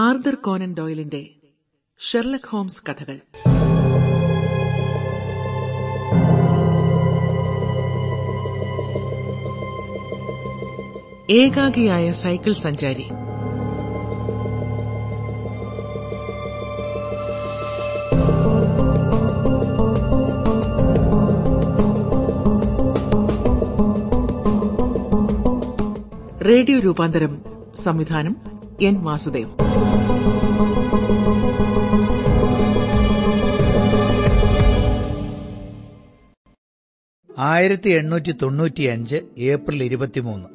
Arthur Conan ഡോയിലിന്റെ Sherlock Holmes കഥകൾ. ഏകാഗിയായ സൈക്കിൾ സഞ്ചാരി. റേഡിയോ രൂപാന്തരം സംവിധാനം എൻ വാസുദേവ്. ആയിരത്തി എണ്ണൂറ്റി തൊണ്ണൂറ്റിയഞ്ച് ഏപ്രിൽ ഇരുപത്തിമൂന്ന്.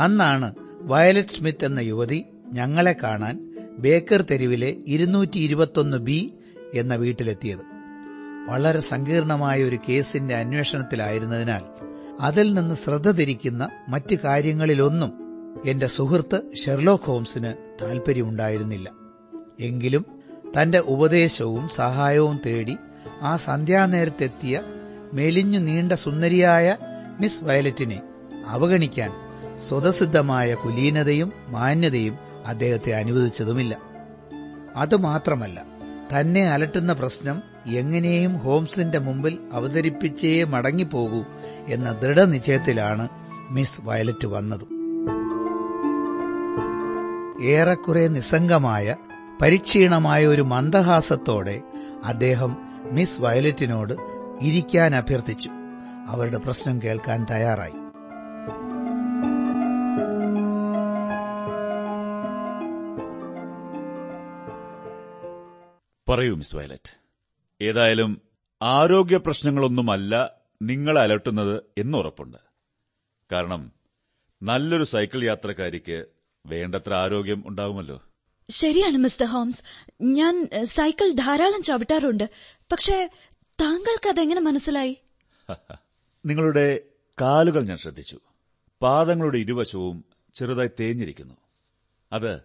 അന്നാണ് വയലറ്റ് സ്മിത്ത് എന്ന യുവതി ഞങ്ങളെ കാണാൻ ബേക്കർ തെരുവിലെ ഇരുന്നൂറ്റി ഇരുപത്തൊന്ന് ബി എന്ന വീട്ടിലെത്തിയത്. വളരെ സങ്കീർണമായ ഒരു കേസിന്റെ അന്വേഷണത്തിലായിരുന്നതിനാൽ അതിൽ നിന്ന് ശ്രദ്ധ തിരിക്കുന്ന മറ്റു കാര്യങ്ങളിലൊന്നും എന്റെ സുഹൃത്ത് ഷെർലോക്ക് ഹോംസിന് താൽപര്യമുണ്ടായിരുന്നില്ല. എങ്കിലും തന്റെ ഉപദേശവും സഹായവും തേടി ആ സന്ധ്യാനേരത്തെത്തിയ മെലിഞ്ഞു നീണ്ട സുന്ദരിയായ മിസ് വയലറ്റിനെ അവഗണിക്കാൻ സ്വതസിദ്ധമായ കുലീനതയും മാന്യതയും അദ്ദേഹത്തെ അനുവദിച്ചതുമില്ല. അതുമാത്രമല്ല തന്നെ അലട്ടുന്ന പ്രശ്നം എങ്ങനെയും ഹോംസിന്റെ മുമ്പിൽ അവതരിപ്പിച്ചേ മടങ്ങിപ്പോകൂ എന്ന ദൃഢനിശ്ചയത്തിലാണ് മിസ് വയലറ്റ് വന്നത്. ഏറെക്കുറെ നിസ്സംഗമായ പരിക്ഷീണമായ ഒരു മന്ദഹാസത്തോടെ അദ്ദേഹം മിസ് വയലറ്റിനോട് ഇരിക്കാൻ അഭ്യർത്ഥിച്ചു. അവരുടെ പ്രശ്നം കേൾക്കാൻ തയ്യാറായി. പറയൂ മിസ് വയലറ്റ്. ഏതായാലും ആരോഗ്യ പ്രശ്നങ്ങളൊന്നുമല്ല നിങ്ങളെ അലട്ടുന്നത് എന്നുറപ്പുണ്ട് കാരണം നല്ലൊരു സൈക്കിൾ യാത്രക്കാരിക്ക് വേണ്ടത്ര ആരോഗ്യം ഉണ്ടാവുമല്ലോ. ശരിയാണ് മിസ്റ്റർ ഹോംസ്. ഞാൻ സൈക്കിൾ ധാരാളം ചവിട്ടാറുണ്ട്. പക്ഷേ താങ്കൾക്ക് അതെങ്ങനെ മനസ്സിലായി? നിങ്ങളുടെ കാലുകൾ ഞാൻ ശ്രദ്ധിച്ചു. പാദങ്ങളുടെ ഇരുവശവും ചെറുതായി തേഞ്ഞിരിക്കുന്നു. അത്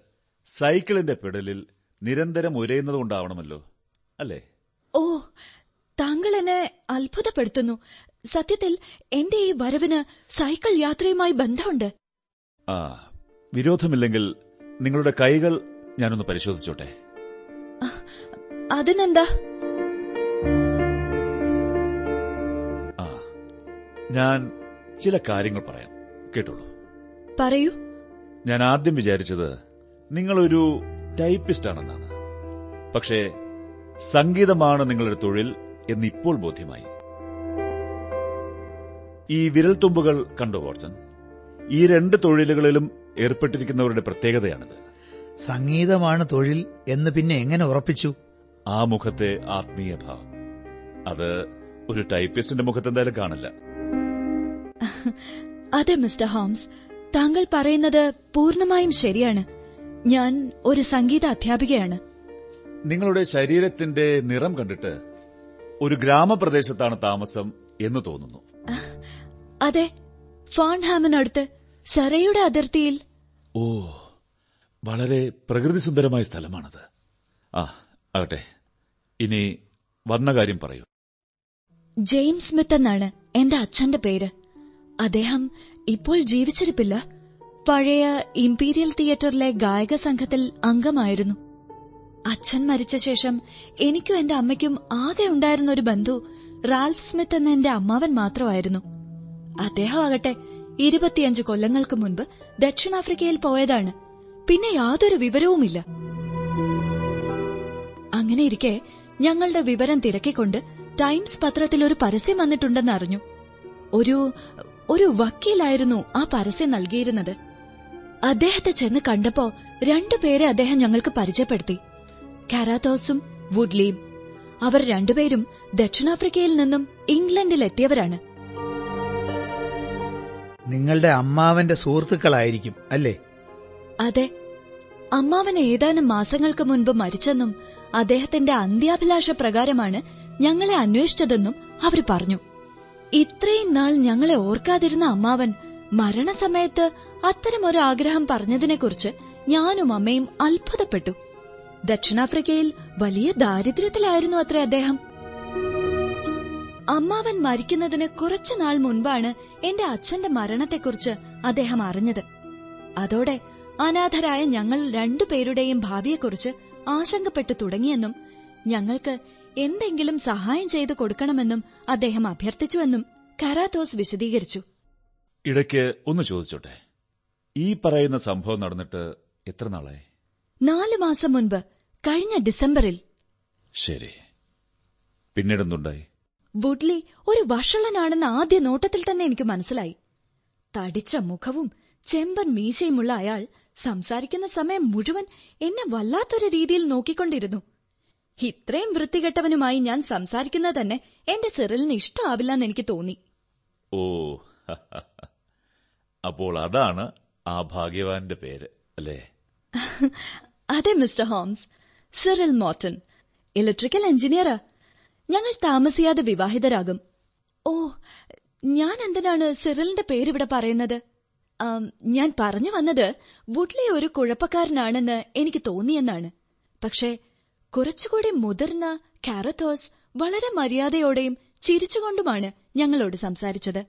സൈക്കിളിന്റെ പെഡലിൽ നിരന്തരം ഉരയുന്നതുകൊണ്ടാവണമല്ലോ അല്ലേ? ഓ താങ്കൾ എന്നെ അത്ഭുതപ്പെടുത്തുന്നു. സത്യത്തിൽ എന്റെ ഈ വരവിന് സൈക്കിൾ യാത്രയുമായി ബന്ധമുണ്ട്. ആ വിരോധമില്ലെങ്കിൽ നിങ്ങളുടെ കൈകൾ ഞാനൊന്ന് പരിശോധിച്ചോട്ടെ? അതിനെന്താ? ആ ഞാൻ ചില കാര്യങ്ങൾ പറയാം. കേട്ടോളൂ. പറയൂ. ഞാൻ ആദ്യം വിചാരിച്ചത് നിങ്ങളൊരു ടൈപ്പിസ്റ്റ് ആണെന്നാണ് പക്ഷേ സംഗീതമാണ് നിങ്ങളുടെ തൊഴിൽ എന്നിപ്പോൾ ബോധ്യമായി. ഈ വിരൽത്തുമ്പുകൾ കണ്ടോ വാട്സൺ? ഈ രണ്ട് തൊഴിലുകളിലും ഏർപ്പെട്ടിരിക്കുന്നവരുടെ പ്രത്യേകതയാണിത്. സംഗീതമാണ് തൊഴിൽ എന്ന് പിന്നെ എങ്ങനെ ഉറപ്പിച്ചു? ആ മുഖത്തെ ആത്മീയ ഭാവം. അത് ഒരു ടൈപ്പിസ്റ്റിന്റെ മുഖത്ത് എന്തായാലും കാണില്ല. അതെ മിസ്റ്റർ ഹോംസ്. താങ്കൾ പറയുന്നത് പൂർണമായും ശരിയാണ്. ഞാൻ ഒരു സംഗീത അധ്യാപികയാണ്. നിങ്ങളുടെ ശരീരത്തിന്റെ നിറം കണ്ടിട്ട് ഒരു ഗ്രാമപ്രദേശത്താണ് താമസം എന്ന് തോന്നുന്നു. അതെ ഫോൺഹാമിനടുത്ത് സറയുടെ അതിർത്തിയിൽ. ഓ വളരെ പ്രകൃതി സുന്ദരമായ സ്ഥലമാണത്. ആ ആകട്ടെ ഇനി വന്ന കാര്യം പറയൂ. ജെയിംസ് സ്മിത്ത് എന്നാണ് എന്റെ അച്ഛന്റെ പേര്. അദ്ദേഹം ഇപ്പോൾ ജീവിച്ചിരിപ്പില്ല. പഴയ ഇംപീരിയൽ തിയേറ്ററിലെ ഗായക സംഘത്തിൽ അംഗമായിരുന്നു. അച്ഛൻ മരിച്ച ശേഷം എനിക്കും എന്റെ അമ്മയ്ക്കും ആകെ ഉണ്ടായിരുന്ന ഒരു ബന്ധു റാൽഫ് സ്മിത്ത് എന്ന എന്റെ അമ്മാവൻ മാത്രമായിരുന്നു. അദ്ദേഹം ആകട്ടെ ഇരുപത്തിയഞ്ച് കൊല്ലങ്ങൾക്ക് മുൻപ് ദക്ഷിണാഫ്രിക്കയിൽ പോയതാണ്. പിന്നെ യാതൊരു വിവരവുമില്ല. അങ്ങനെ ഇരിക്കെ ഞങ്ങളുടെ വിവരം തിരക്കിക്കൊണ്ട് ടൈംസ് പത്രത്തിൽ ഒരു പരസ്യം വന്നിട്ടുണ്ടെന്ന് അറിഞ്ഞു. ഒരു ഒരു വക്കീലായിരുന്നു ആ പരസ്യം നൽകിയിരുന്നത്. അദ്ദേഹത്തെ ചെന്ന് കണ്ടപ്പോ രണ്ടുപേരെ അദ്ദേഹം ഞങ്ങൾക്ക് പരിചയപ്പെടുത്തി. കാരാത്തോസും വുഡ്ലിയും. അവർ രണ്ടുപേരും ദക്ഷിണാഫ്രിക്കയിൽ നിന്നും ഇംഗ്ലണ്ടിലെത്തിയവരാണ്. നിങ്ങളുടെ അമ്മാവന്റെ സുഹൃത്തുക്കളായിരിക്കും അല്ലേ? അതെ. അമ്മാവൻ ഏതാനും മാസങ്ങൾക്ക് മുൻപ് മരിച്ചെന്നും അദ്ദേഹത്തിന്റെ അന്ത്യാഭിലാഷ പ്രകാരമാണ് ഞങ്ങളെ അന്വേഷിച്ചതെന്നും അവർ പറഞ്ഞു. ഇത്രയും നാൾ ഞങ്ങളെ ഓർക്കാതിരുന്ന അമ്മാവൻ മരണസമയത്ത് അത്തരമൊരു ആഗ്രഹം പറഞ്ഞതിനെക്കുറിച്ച് ഞാനും അമ്മയും അത്ഭുതപ്പെട്ടു. ദക്ഷിണാഫ്രിക്കയിൽ വലിയ ദാരിദ്ര്യത്തിലായിരുന്നു അത്രേ അദ്ദേഹം. അമ്മാവൻ മരിക്കുന്നതിന് കുറച്ചുനാൾ മുൻപാണ് എന്റെ അച്ഛന്റെ മരണത്തെക്കുറിച്ച് അദ്ദേഹം അറിഞ്ഞത്. അതോടെ അനാഥരായ ഞങ്ങൾ രണ്ടുപേരുടെയും ഭാവിയെക്കുറിച്ച് ആശങ്കപ്പെട്ടു തുടങ്ങിയെന്നും ഞങ്ങൾക്ക് എന്തെങ്കിലും സഹായം ചെയ്തു കൊടുക്കണമെന്നും അദ്ദേഹം അഭ്യർത്ഥിച്ചുവെന്നും കരാത്തോസ് വിശദീകരിച്ചു. ഇടയ്ക്ക് ഒന്ന് ചോദിച്ചോട്ടെ? ഈ പറയുന്ന സംഭവം നടന്നിട്ട് എത്ര നാളായി? നാലു മാസം മുൻപ് കഴിഞ്ഞ ഡിസംബറിൽ. ശരി. പിന്നീടെന്തുണ്ടായി? വുഡ്ലി ഒരു വഷളനാണെന്ന് ആദ്യ നോട്ടത്തിൽ തന്നെ എനിക്ക് മനസ്സിലായി. തടിച്ച മുഖവും ചെമ്പൻ മീശയുമുള്ള അയാൾ സംസാരിക്കുന്ന സമയം മുഴുവൻ എന്നെ വല്ലാത്തൊരു രീതിയിൽ നോക്കിക്കൊണ്ടിരുന്നു. ഇത്രയും വൃത്തികെട്ടവനുമായി ഞാൻ സംസാരിക്കുന്നത് തന്നെ എന്റെ സിറിലിന് ഇഷ്ടമാവില്ലെന്ന് എനിക്ക് തോന്നി. ഓ അപ്പോൾ അതാണ് ആ ഭാഗ്യവാന്റെ പേര് അല്ലേ? അതെ mister Holmes. Cyril Morton electrical എഞ്ചിനീയറാ. ഞങ്ങൾ താമസിയാതെ വിവാഹിതരാകും. ഓ ഞാൻ എന്തിനാണ് സിറലിന്റെ പേരിവിടെ പറയുന്നത്? ഞാൻ പറഞ്ഞു വന്നത് വുഡ്ലി ഒരു കുഴപ്പക്കാരനാണെന്ന് എനിക്ക് തോന്നിയെന്നാണ്. പക്ഷേ കുറച്ചുകൂടി മുതിർന്ന കാരത്തോസ് വളരെ മര്യാദയോടെയും ചിരിച്ചുകൊണ്ടുമാണ് ഞങ്ങളോട് സംസാരിച്ചത്.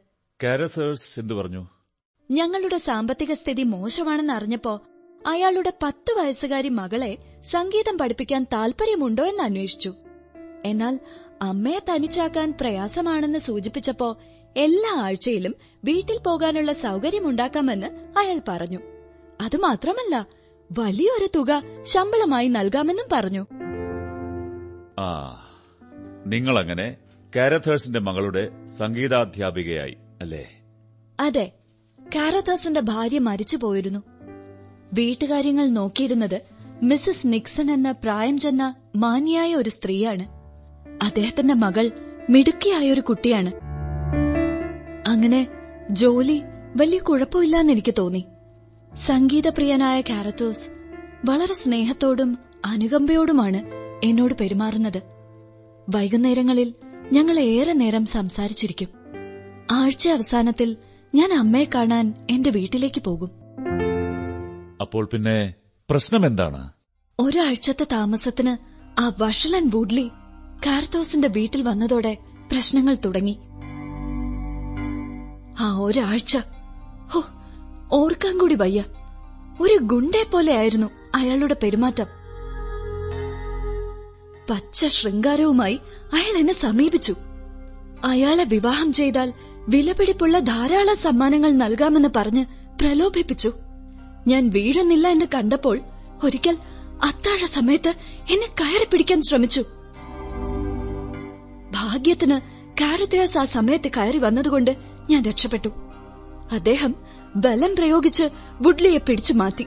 എന്തു പറഞ്ഞു? ഞങ്ങളുടെ സാമ്പത്തിക സ്ഥിതി മോശമാണെന്ന് അറിഞ്ഞപ്പോ അയാളുടെ പത്ത് വയസ്സുകാരി മകളെ സംഗീതം പഠിപ്പിക്കാൻ താൽപര്യമുണ്ടോ എന്ന് അന്വേഷിച്ചു. എന്നാൽ അമ്മയെ തനിച്ചാക്കാൻ പ്രയാസമാണെന്ന് സൂചിപ്പിച്ചപ്പോ എല്ലാ ആഴ്ചയിലും വീട്ടിൽ പോകാനുള്ള സൗകര്യമുണ്ടാക്കാമെന്ന് അയാൾ പറഞ്ഞു. അത് മാത്രമല്ല വലിയൊരു തുക ശമ്പളമായി നൽകാമെന്നും പറഞ്ഞു. ആ നിങ്ങളങ്ങനെ കാരഥേഴ്സിന്റെ മകളുടെ സംഗീതാധ്യാപികയായി അല്ലേ? അതെ കാരഥേഴ്സിന്റെ ഭാര്യ മരിച്ചു പോയിരുന്നു. വീട്ടുകാര്യങ്ങൾ നോക്കിയിരുന്നത് മിസസ് നിക്സൺ എന്ന പ്രായം ചെന്ന മാന്യായ ഒരു സ്ത്രീയാണ്. അദ്ദേഹത്തിന്റെ മകൾ മിടുക്കിയായ ഒരു കുട്ടിയാണ്. അങ്ങനെ ജോലി വലിയ കുഴപ്പമില്ലാന്ന് എനിക്ക് തോന്നി. സംഗീതപ്രിയനായ കാരത്തോസ് വളരെ സ്നേഹത്തോടും അനുകമ്പയോടുമാണ് എന്നോട് പെരുമാറുന്നത്. വൈകുന്നേരങ്ങളിൽ ഞങ്ങൾ ഏറെ നേരം സംസാരിച്ചിരിക്കും. ആഴ്ച അവസാനത്തിൽ ഞാൻ അമ്മയെ കാണാൻ എന്റെ വീട്ടിലേക്ക് പോകും. അപ്പോൾ പിന്നെ പ്രശ്നം എന്താണ് ഒരാഴ്ചത്തെ താമസത്തിന് ആ വഷളൻ വൂഡ്ലി കാർത്തോസിന്റെ വീട്ടിൽ വന്നതോടെ പ്രശ്നങ്ങൾ തുടങ്ങി. ആ ഒരാഴ്ച. ഹോ ഓർക്കാൻ കൂടി വയ്യ. ഒരു ഗുണ്ടെ പോലെയായിരുന്നു അയാളുടെ പെരുമാറ്റം. പച്ച ശൃംഗാരവുമായി അയാൾ എന്നെ സമീപിച്ചു. അയാളെ വിവാഹം ചെയ്താൽ വിലപിടിപ്പുള്ള ധാരാളം സമ്മാനങ്ങൾ നൽകാമെന്ന് പറഞ്ഞ് പ്രലോഭിപ്പിച്ചു. ഞാൻ വീഴുന്നില്ല എന്ന് കണ്ടപ്പോൾ ഒരിക്കൽ അത്താഴ സമയത്ത് എന്നെ കയറി പിടിക്കാൻ ശ്രമിച്ചു. ഭാഗ്യത്തിന് കാരത്യാസ് ആ സമയത്ത് കയറി വന്നതുകൊണ്ട് ഞാൻ രക്ഷപ്പെട്ടു. അദ്ദേഹം ബലം പ്രയോഗിച്ച് വുഡ്ലിയെ പിടിച്ചു മാറ്റി.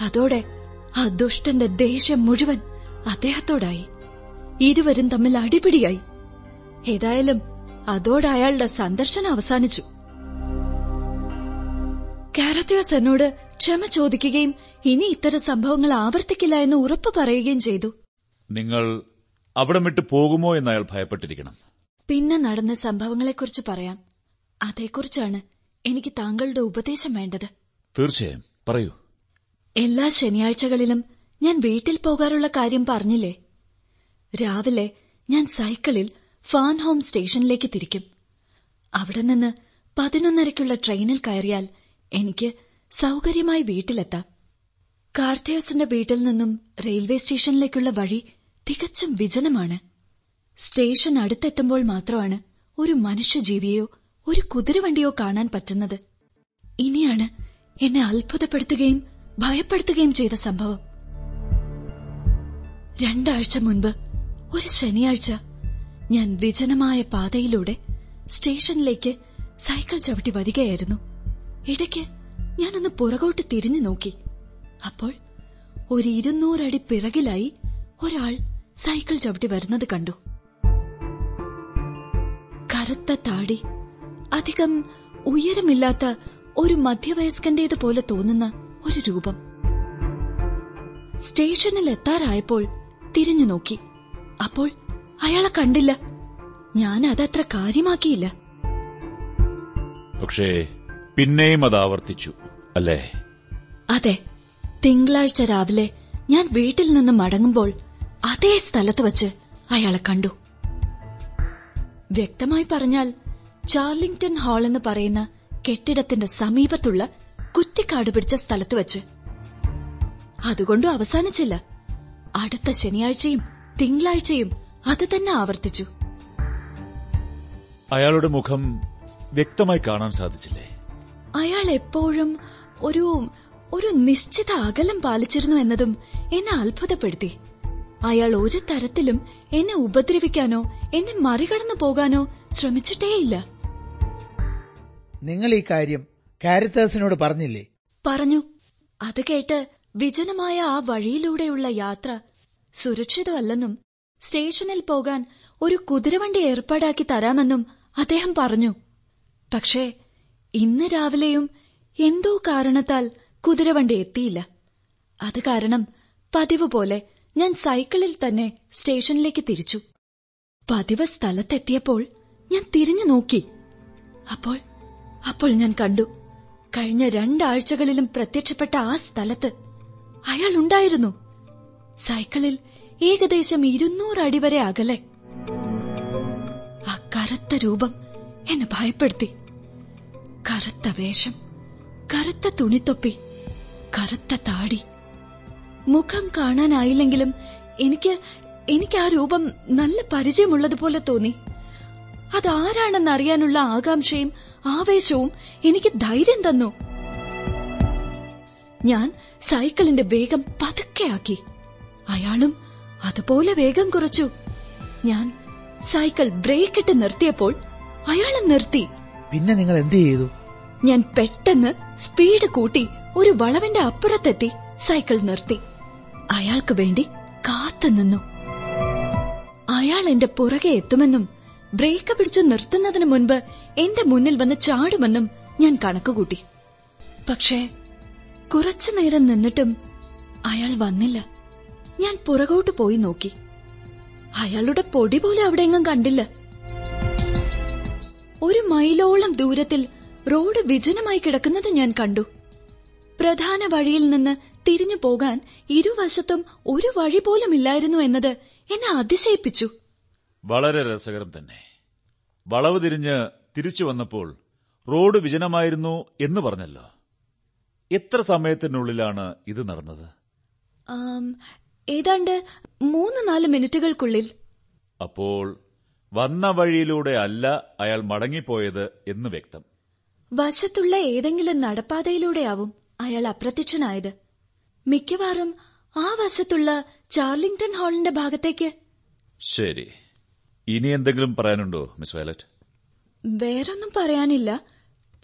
അതോടെ ആ ദുഷ്ടന്റെ ദേഷ്യം മുഴുവൻ അദ്ദേഹത്തോടായി. ഇരുവരും തമ്മിൽ അടിപിടിയായി. ഏതായാലും അതോടെ അയാളുടെ സന്ദർശനം അവസാനിച്ചു. കാരത്യോസ് എന്നോട് ക്ഷമ ചോദിക്കുകയും ഇനി ഇത്തരം സംഭവങ്ങൾ ആവർത്തിക്കില്ല എന്ന് ഉറപ്പു പറയുകയും ചെയ്തു. നിങ്ങൾ അവിടം വിട്ടു പോകുമോ എന്ന് അയാൾ ഭയപ്പെട്ടിരിക്കണം. പിന്നെ നടന്ന സംഭവങ്ങളെക്കുറിച്ച് പറയാം. അതേക്കുറിച്ചാണ് എനിക്ക് താങ്കളുടെ ഉപദേശം വേണ്ടത്. തീർച്ചയായും. പറയൂ. എല്ലാ ശനിയാഴ്ചകളിലും ഞാൻ വീട്ടിൽ പോകാറുള്ള കാര്യം പറഞ്ഞില്ലേ? രാവിലെ ഞാൻ സൈക്കിളിൽ ഫാൻ ഹോം സ്റ്റേഷനിലേക്ക് തിരിക്കും. അവിടെ നിന്ന് പതിനൊന്നരയ്ക്കുള്ള ട്രെയിനിൽ കയറിയാൽ എനിക്ക് സൗകര്യമായി വീട്ടിലെത്താം. കാർത്തേവസിന്റെ വീട്ടിൽ നിന്നും റെയിൽവേ സ്റ്റേഷനിലേക്കുള്ള വഴി തികച്ചും വിജനമാണ്. സ്റ്റേഷൻ അടുത്തെത്തുമ്പോൾ മാത്രമാണ് ഒരു മനുഷ്യജീവിയോ ഒരു കുതിരവണ്ടിയോ കാണാൻ പറ്റുന്നത്. ഇനിയാണ് എന്നെ അത്ഭുതപ്പെടുത്തുകയും ഭയപ്പെടുത്തുകയും ചെയ്ത സംഭവം. രണ്ടാഴ്ച മുൻപ് ഒരു ശനിയാഴ്ച ഞാൻ വിജനമായ പാതയിലൂടെ സ്റ്റേഷനിലേക്ക് സൈക്കിൾ ചവിട്ടി വരികയായിരുന്നു. ഇടയ്ക്ക് ഞാനൊന്ന് പുറകോട്ട് തിരിഞ്ഞു നോക്കി. അപ്പോൾ ഒരു ഇരുന്നൂറടി പിറകിലായി ഒരാൾ സൈക്കിൾ ചവിട്ടി വരുന്നത് കണ്ടു. കറുത്ത താടി അധികം ഉയരമില്ലാത്ത ഒരു മധ്യവയസ്കന്റേത് പോലെ തോന്നുന്ന ഒരു രൂപം. സ്റ്റേഷനിൽ എത്താറായപ്പോൾ തിരിഞ്ഞു നോക്കി. അപ്പോൾ അയാളെ കണ്ടില്ല. ഞാൻ അതത്ര കാര്യമാക്കിയില്ല. പക്ഷേ പിന്നെയും അത് ആവർത്തിച്ചു അല്ലേ? അതെ തിങ്കളാഴ്ച രാവിലെ ഞാൻ വീട്ടിൽ നിന്ന് മടങ്ങുമ്പോൾ അതേ സ്ഥലത്ത് വച്ച് അയാളെ കണ്ടു. വ്യക്തമായി പറഞ്ഞാൽ ചാർലിംഗ്ടൺ ഹാൾ എന്ന് പറയുന്ന കെട്ടിടത്തിന്റെ സമീപത്തുള്ള കുറ്റിക്കാട് പിടിച്ച സ്ഥലത്ത് വച്ച്. അതുകൊണ്ടും അവസാനിച്ചില്ല. അടുത്ത ശനിയാഴ്ചയും തിങ്കളാഴ്ചയും അത് തന്നെ ആവർത്തിച്ചു. അയാളുടെ മുഖം വ്യക്തമായി കാണാൻ സാധിച്ചില്ലേ? അയാൾ എപ്പോഴും ഒരു ഒരു നിശ്ചിത അകലം പാലിച്ചിരുന്നു എന്നതും എന്നെ അത്ഭുതപ്പെടുത്തി. അയാൾ ഒരു തരത്തിലും എന്നെ ഉപദ്രവിക്കാനോ എന്നെ മറികടന്നു പോകാനോ ശ്രമിച്ചിട്ടേയില്ല. നിങ്ങൾ ഈ കാര്യം കാരിത്താസിനോട് പറഞ്ഞില്ലേ? പറഞ്ഞു. അത് കേട്ട് വിജനമായ ആ വഴിയിലൂടെയുള്ള യാത്ര സുരക്ഷിതമല്ലെന്നും സ്റ്റേഷനിൽ പോകാൻ ഒരു കുതിരവണ്ടി ഏർപ്പാടാക്കി തരാമെന്നും അദ്ദേഹം പറഞ്ഞു. പക്ഷേ ഇന്ന് രാവിലെയും എന്തോ കാരണത്താൽ കുതിരവണ്ടി എത്തിയില്ല. അത് കാരണം പതിവ് പോലെ ഞാൻ സൈക്കിളിൽ തന്നെ സ്റ്റേഷനിലേക്ക് തിരിച്ചു. പതിവ് സ്ഥലത്തെത്തിയപ്പോൾ ഞാൻ തിരിഞ്ഞു നോക്കി. അപ്പോൾ അപ്പോൾ ഞാൻ കണ്ടു. കഴിഞ്ഞ രണ്ടാഴ്ചകളിലും പ്രത്യക്ഷപ്പെട്ട ആ സ്ഥലത്ത് അയാൾ ഉണ്ടായിരുന്നു. സൈക്കിളിൽ ഏകദേശം ഇരുന്നൂറ് അടി വരെ അകലെ. ആ കറുത്ത രൂപം എന്നെ ഭയപ്പെടുത്തി. കറുത്ത വേഷം കറുത്ത തുണിത്തൊപ്പി കറുത്ത താടി. മുഖം കാണാനായില്ലെങ്കിലും എനിക്ക് എനിക്ക് ആ രൂപം നല്ല പരിചയമുള്ളതുപോലെ തോന്നി. അതാരാണെന്നറിയാനുള്ള ആകാംക്ഷയും ആവേശവും എനിക്ക് ധൈര്യം തന്നു. ഞാൻ സൈക്കിളിന്റെ വേഗം പതുക്കെയാക്കി അയാളും അതുപോലെ വേഗം കുറച്ചു. ഞാൻ സൈക്കിൾ ബ്രേക്കിട്ട് നിർത്തിയപ്പോൾ അയാളും നിർത്തി. പിന്നെ നിങ്ങൾ എന്ത് ചെയ്തു? ഞാൻ പെട്ടെന്ന് സ്പീഡ് കൂട്ടി ഒരു വളവിന്റെ അപ്പുറത്തെത്തി സൈക്കിൾ നിർത്തി. അയാൾക്ക് വേണ്ടി കാത്തുനിന്നു അയാൾ എന്റെ പുറകെ എത്തുമെന്നും ബ്രേക്ക് പിടിച്ചു നിർത്തുന്നതിന് മുൻപ് എന്റെ മുന്നിൽ വന്ന് ചാടുമെന്നും ഞാൻ കണക്കുകൂട്ടി. പക്ഷേ കുറച്ചു നേരം നിന്നിട്ടും അയാൾ വന്നില്ല. ഞാൻ പുറകോട്ട് പോയി നോക്കി. അയാളുടെ പൊടി പോലും അവിടെയെങ്ങും കണ്ടില്ല. ഒരു മൈലോളം ദൂരത്തിൽ റോഡ് വിജനമായി കിടക്കുന്നത് ഞാൻ കണ്ടു. പ്രധാന വഴിയിൽ നിന്ന് തിരിഞ്ഞു പോകാൻ ഇരുവശത്തും ഒരു വഴി പോലും ഇല്ലായിരുന്നു എന്നത് എന്നെ അതിശയിപ്പിച്ചു. വളരെ രസകരം തന്നെ. വളവ് തിരിഞ്ഞ് തിരിച്ചു വന്നപ്പോൾ റോഡ് വിജനമായിരുന്നു എന്ന് പറഞ്ഞല്ലോ. എത്ര സമയത്തിനുള്ളിലാണ് ഇത് നടന്നത്? ആം, ഏതാണ്ട് മൂന്ന് നാല് മിനിറ്റുകൾക്കുള്ളിൽ. അപ്പോൾ വന്ന വഴിയിലൂടെ അല്ല അയാൾ മടങ്ങിപ്പോയത് എന്ന് വ്യക്തം. വശത്തുള്ള ഏതെങ്കിലും നടപ്പാതയിലൂടെയാവും. അയാൾ അപ്രത്യക്ഷനായത്. മിക്കവാറും ആ വശത്തുള്ള ചാർലിംഗ്ടൺ ഹാളിന്റെ ഭാഗത്തേക്ക്. ശരി. ഇനി എന്തെങ്കിലും പറയാനുണ്ടോ മിസ് വയലറ്റ്? വേറൊന്നും പറയാനില്ല.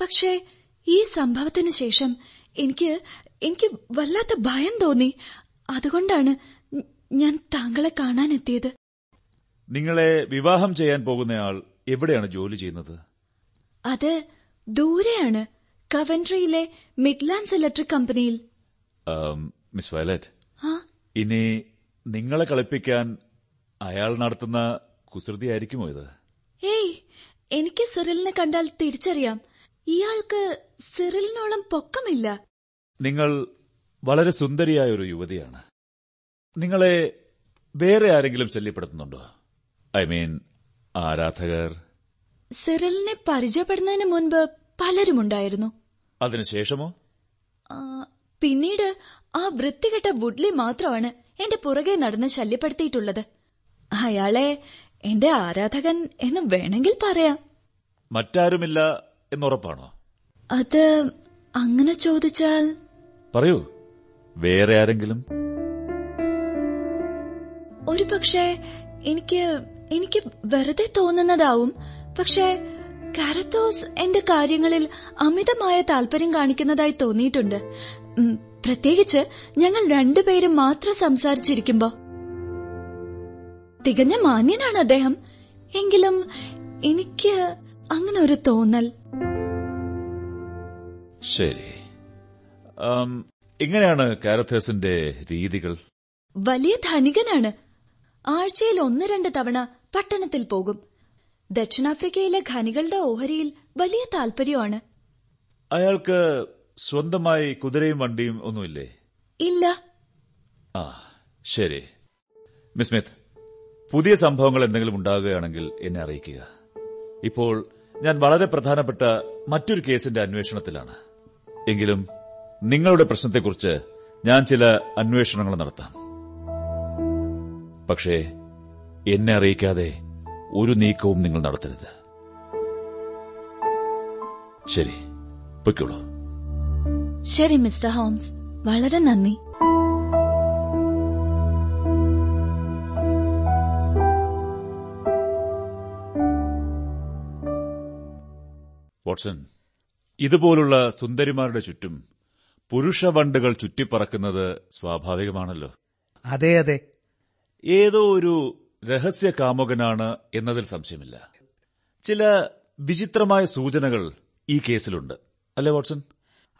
പക്ഷേ ഈ സംഭവത്തിന് ശേഷം എനിക്ക് എനിക്ക് വല്ലാത്ത ഭയം തോന്നി. അതുകൊണ്ടാണ് ഞാൻ താങ്കളെ കാണാനെത്തിയത്. നിങ്ങളെ വിവാഹം ചെയ്യാൻ പോകുന്നയാൾ എവിടെയാണ് ജോലി ചെയ്യുന്നത്? അത് ദൂരെയാണ്. കവൻട്രിയിലെ മിഡ്ലാൻഡ്സ് ഇലക്ട്രിക് കമ്പനിയിൽ മിസ് വയലറ്റ് ഇനി നിങ്ങളെ കളിപ്പിക്കാൻ അയാൾ നടത്തുന്ന കുസൃതി കുസൃതിയായിരിക്കുമോ ഇത്? ഏയ് എനിക്ക് സിറിലിനെ കണ്ടാൽ തിരിച്ചറിയാം. ഇയാൾക്ക് സിറിലിനോളം പൊക്കമില്ല. നിങ്ങൾ വളരെ സുന്ദരിയായ ഒരു യുവതിയാണ്. നിങ്ങളെ വേറെ ആരെങ്കിലും ശല്യപ്പെടുത്തുന്നുണ്ടോ? ഐ മീൻ ആരാധകർ. സിറിലിനെ പരിചയപ്പെടുന്നതിന് മുൻപ് പലരുമുണ്ടായിരുന്നു. അതിനുശേഷമോ? പിന്നീട് ആ വൃത്തികെട്ട വുഡ്ലി മാത്രമാണ് എന്റെ പുറകെ നടന്ന് ശല്യപ്പെടുത്തിയിട്ടുള്ളത്. അയാളെ എന്റെ ആരാധകൻ എന്ന് വേണമെങ്കിൽ പറയാം. മറ്റാരുമില്ല എന്നുറപ്പാണോ? അത് അങ്ങനെ ചോദിച്ചാൽ പറയൂ. വേറെ ആരെങ്കിലും? ഒരു പക്ഷേ എനിക്ക് എനിക്ക് വെറുതെ തോന്നുന്നതാവും. പക്ഷേ കാരത്തോസ് എന്റെ കാര്യങ്ങളിൽ അമിതമായ താല്പര്യം കാണിക്കുന്നതായി തോന്നിയിട്ടുണ്ട്. പ്രത്യേകിച്ച് ഞങ്ങൾ രണ്ടുപേരും മാത്രം സംസാരിച്ചിരിക്കുമ്പോ. തികഞ്ഞ മാന്യനാണ് അദ്ദേഹം. എങ്കിലും എനിക്ക് അങ്ങനെ ഒരു തോന്നൽ. ശരി. എങ്ങനെയാണ് കാരത്തേസിന്റെ രീതികൾ? വലിയ ധനികനാണ്. ആഴ്ചയിൽ ഒന്ന് രണ്ട് തവണ പട്ടണത്തിൽ പോകും. ദക്ഷിണാഫ്രിക്കയിലെ ഖനികളുടെ ഓഹരിയിൽ വലിയ താല്പര്യമാണ് അയാൾക്ക് സ്വന്തമായി കുതിരയും വണ്ടിയും ഒന്നുമില്ലേ? ഇല്ല. ആ ശരി. മിസ് മിത്ത് പുതിയ സംഭവങ്ങൾ എന്തെങ്കിലും ഉണ്ടാകുകയാണെങ്കിൽ എന്നെ അറിയിക്കുക. ഇപ്പോൾ ഞാൻ വളരെ പ്രധാനപ്പെട്ട മറ്റൊരു കേസിന്റെ അന്വേഷണത്തിലാണ്. എങ്കിലും നിങ്ങളുടെ പ്രശ്നത്തെക്കുറിച്ച് ഞാൻ ചില അന്വേഷണങ്ങൾ നടത്താം. പക്ഷേ എന്നെ അറിയിക്കാതെ ഒരു നീക്കവും നിങ്ങൾ നടത്തരുത്. ശരി പൊയ്ക്കോളൂ. ശരി മിസ്റ്റർ ഹോംസ്. വളരെ നന്ദി. വാട്സൺ ഇതുപോലുള്ള സുന്ദരിമാരുടെ ചുറ്റും പുരുഷ വണ്ടുകൾ ചുറ്റിപ്പറക്കുന്നത് സ്വാഭാവികമാണല്ലോ. അതെ അതെ. ഏതോ ഒരു രഹസ്യ കാമുകനാണ് എന്നതിൽ സംശയമില്ല. ചില വിചിത്രമായ സൂചനകൾ ഈ കേസിലുണ്ട്. അല്ലേ വാട്സൺ?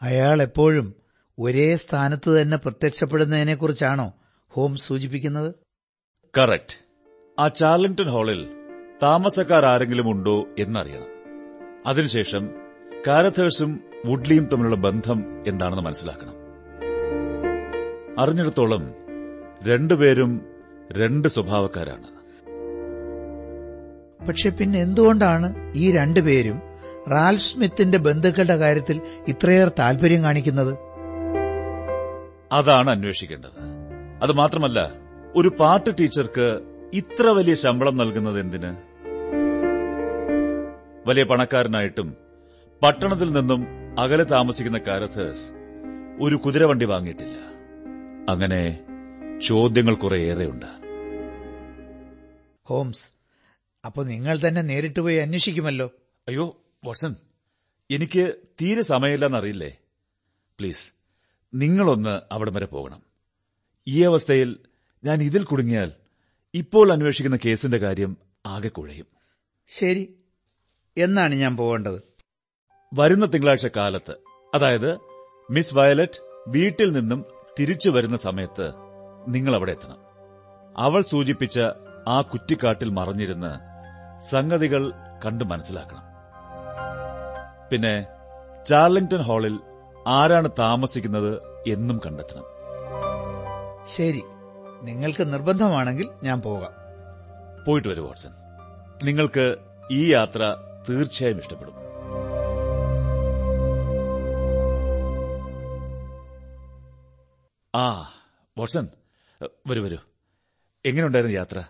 അയാൾ എപ്പോഴും ഒരേ സ്ഥാനത്ത് തന്നെ പ്രത്യക്ഷപ്പെടുന്നതിനെക്കുറിച്ചാണോ ഹോംസ് സൂചിപ്പിക്കുന്നത്? കറക്റ്റ്. ആ ചാർലിംഗ്ടൺ ഹാളിൽ താമസക്കാർ ആരെങ്കിലും ഉണ്ടോ എന്നറിയണം. അതിനുശേഷം കാരഥേഴ്സും വുഡ്ലിയും തമ്മിലുള്ള ബന്ധം എന്താണെന്ന് മനസ്സിലാക്കണം. അറിഞ്ഞിടത്തോളം രണ്ടുപേരും രണ്ട് സ്വഭാവക്കാരാണ്. പക്ഷെ പിന്നെ എന്തുകൊണ്ടാണ് ഈ രണ്ടുപേരും റാൽ സ്മിത്തിന്റെ ബന്ധുക്കളുടെ കാര്യത്തിൽ ഇത്രയേറെ താല്പര്യം കാണിക്കുന്നത്? അതാണ് അന്വേഷിക്കേണ്ടത്. അത് മാത്രമല്ല ഒരു പാട്ട് ടീച്ചർക്ക് ഇത്ര വലിയ ശമ്പളം നൽകുന്നത് എന്തിന്? വലിയ പണക്കാരനായിട്ടും പട്ടണത്തിൽ നിന്നും അകലെ താമസിക്കുന്ന കാരഥേഴ്സ് ഒരു കുതിരവണ്ടി വാങ്ങിയിട്ടില്ല. അങ്ങനെ ചോദ്യങ്ങൾ കുറേയേറെയുണ്ട്. ഹോംസ് അപ്പൊ നിങ്ങൾ തന്നെ നേരിട്ട് പോയി അന്വേഷിക്കുമല്ലോ? അയ്യോ വാട്സൺ എനിക്ക് തീരെ സമയമില്ലെന്നറിയില്ലേ? പ്ലീസ് നിങ്ങളൊന്ന് അവിടം വരെ പോകണം. ഈ അവസ്ഥയിൽ ഞാൻ ഇതിൽ കുടുങ്ങിയാൽ ഇപ്പോൾ അന്വേഷിക്കുന്ന കേസിന്റെ കാര്യം ആകെ കുഴയും. ശരി എന്നാണ് ഞാൻ പോകേണ്ടത്? വരുന്ന തിങ്കളാഴ്ച കാലത്ത് അതായത് മിസ് വയലറ്റ് വീട്ടിൽ നിന്നും തിരിച്ചു വരുന്ന സമയത്ത് നിങ്ങൾ അവിടെ എത്തണം. അവൾ സൂചിപ്പിച്ച ആ കുറ്റിക്കാട്ടിൽ മറഞ്ഞിരുന്ന് സംഗതികൾ കണ്ടു മനസ്സിലാക്കണം. പിന്നെ ചാർലിംഗ്ടൺ ഹാളിൽ ആരാണ് താമസിക്കുന്നത് എന്നും കണ്ടെത്തണം. ശരി. നിങ്ങൾക്ക് നിർബന്ധമാണെങ്കിൽ ഞാൻ പോകാം. പോയിട്ട് വരൂ വാട്സൺ. നിങ്ങൾക്ക് ഈ യാത്ര തീർച്ചയായും ഇഷ്ടപ്പെടും. ആ വാട്സൺ വരൂ വരൂ. എങ്ങനെയുണ്ടായിരുന്നു യാത്ര?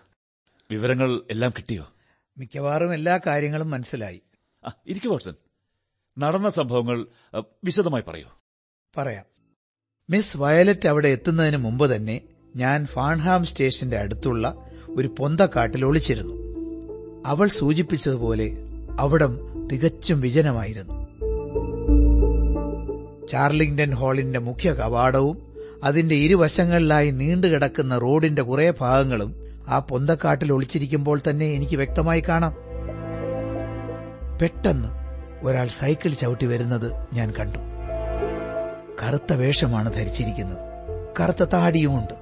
വിവരങ്ങൾ എല്ലാം കിട്ടിയോ? മിക്കവാറും എല്ലാ കാര്യങ്ങളും മനസ്സിലായി. ഇരിക്കു വാട്സൺ. നടന്ന സംഭവങ്ങൾ വിശദമായി പറയൂ. പറയാം. മിസ് വയലറ്റ് അവിടെ എത്തുന്നതിന് മുമ്പ് തന്നെ ഞാൻ ഫാൺഹാം സ്റ്റേഷന്റെ അടുത്തുള്ള ഒരു പൊന്തക്കാട്ടിൽ ഒളിച്ചിരുന്നു. അവൾ സൂചിപ്പിച്ചതുപോലെ അവിടം തികച്ചും വിജനമായിരുന്നു. ചാർലിംഗ്ടൺ ഹാളിന്റെ മുഖ്യ കവാടവും അതിന്റെ ഇരുവശങ്ങളിലായി നീണ്ടുകിടക്കുന്ന റോഡിന്റെ കുറെ ഭാഗങ്ങളും ആ പൊന്തക്കാട്ടിൽ ഒളിച്ചിരിക്കുമ്പോൾ തന്നെ എനിക്ക് വ്യക്തമായി കാണാം. പെട്ടെന്ന് ഒരാൾ സൈക്കിൾ ചവിട്ടി വരുന്നത് ഞാൻ കണ്ടു. കറുത്ത വേഷമാണ് ധരിച്ചിരിക്കുന്നത്. കറുത്ത താടിയുമുണ്ട്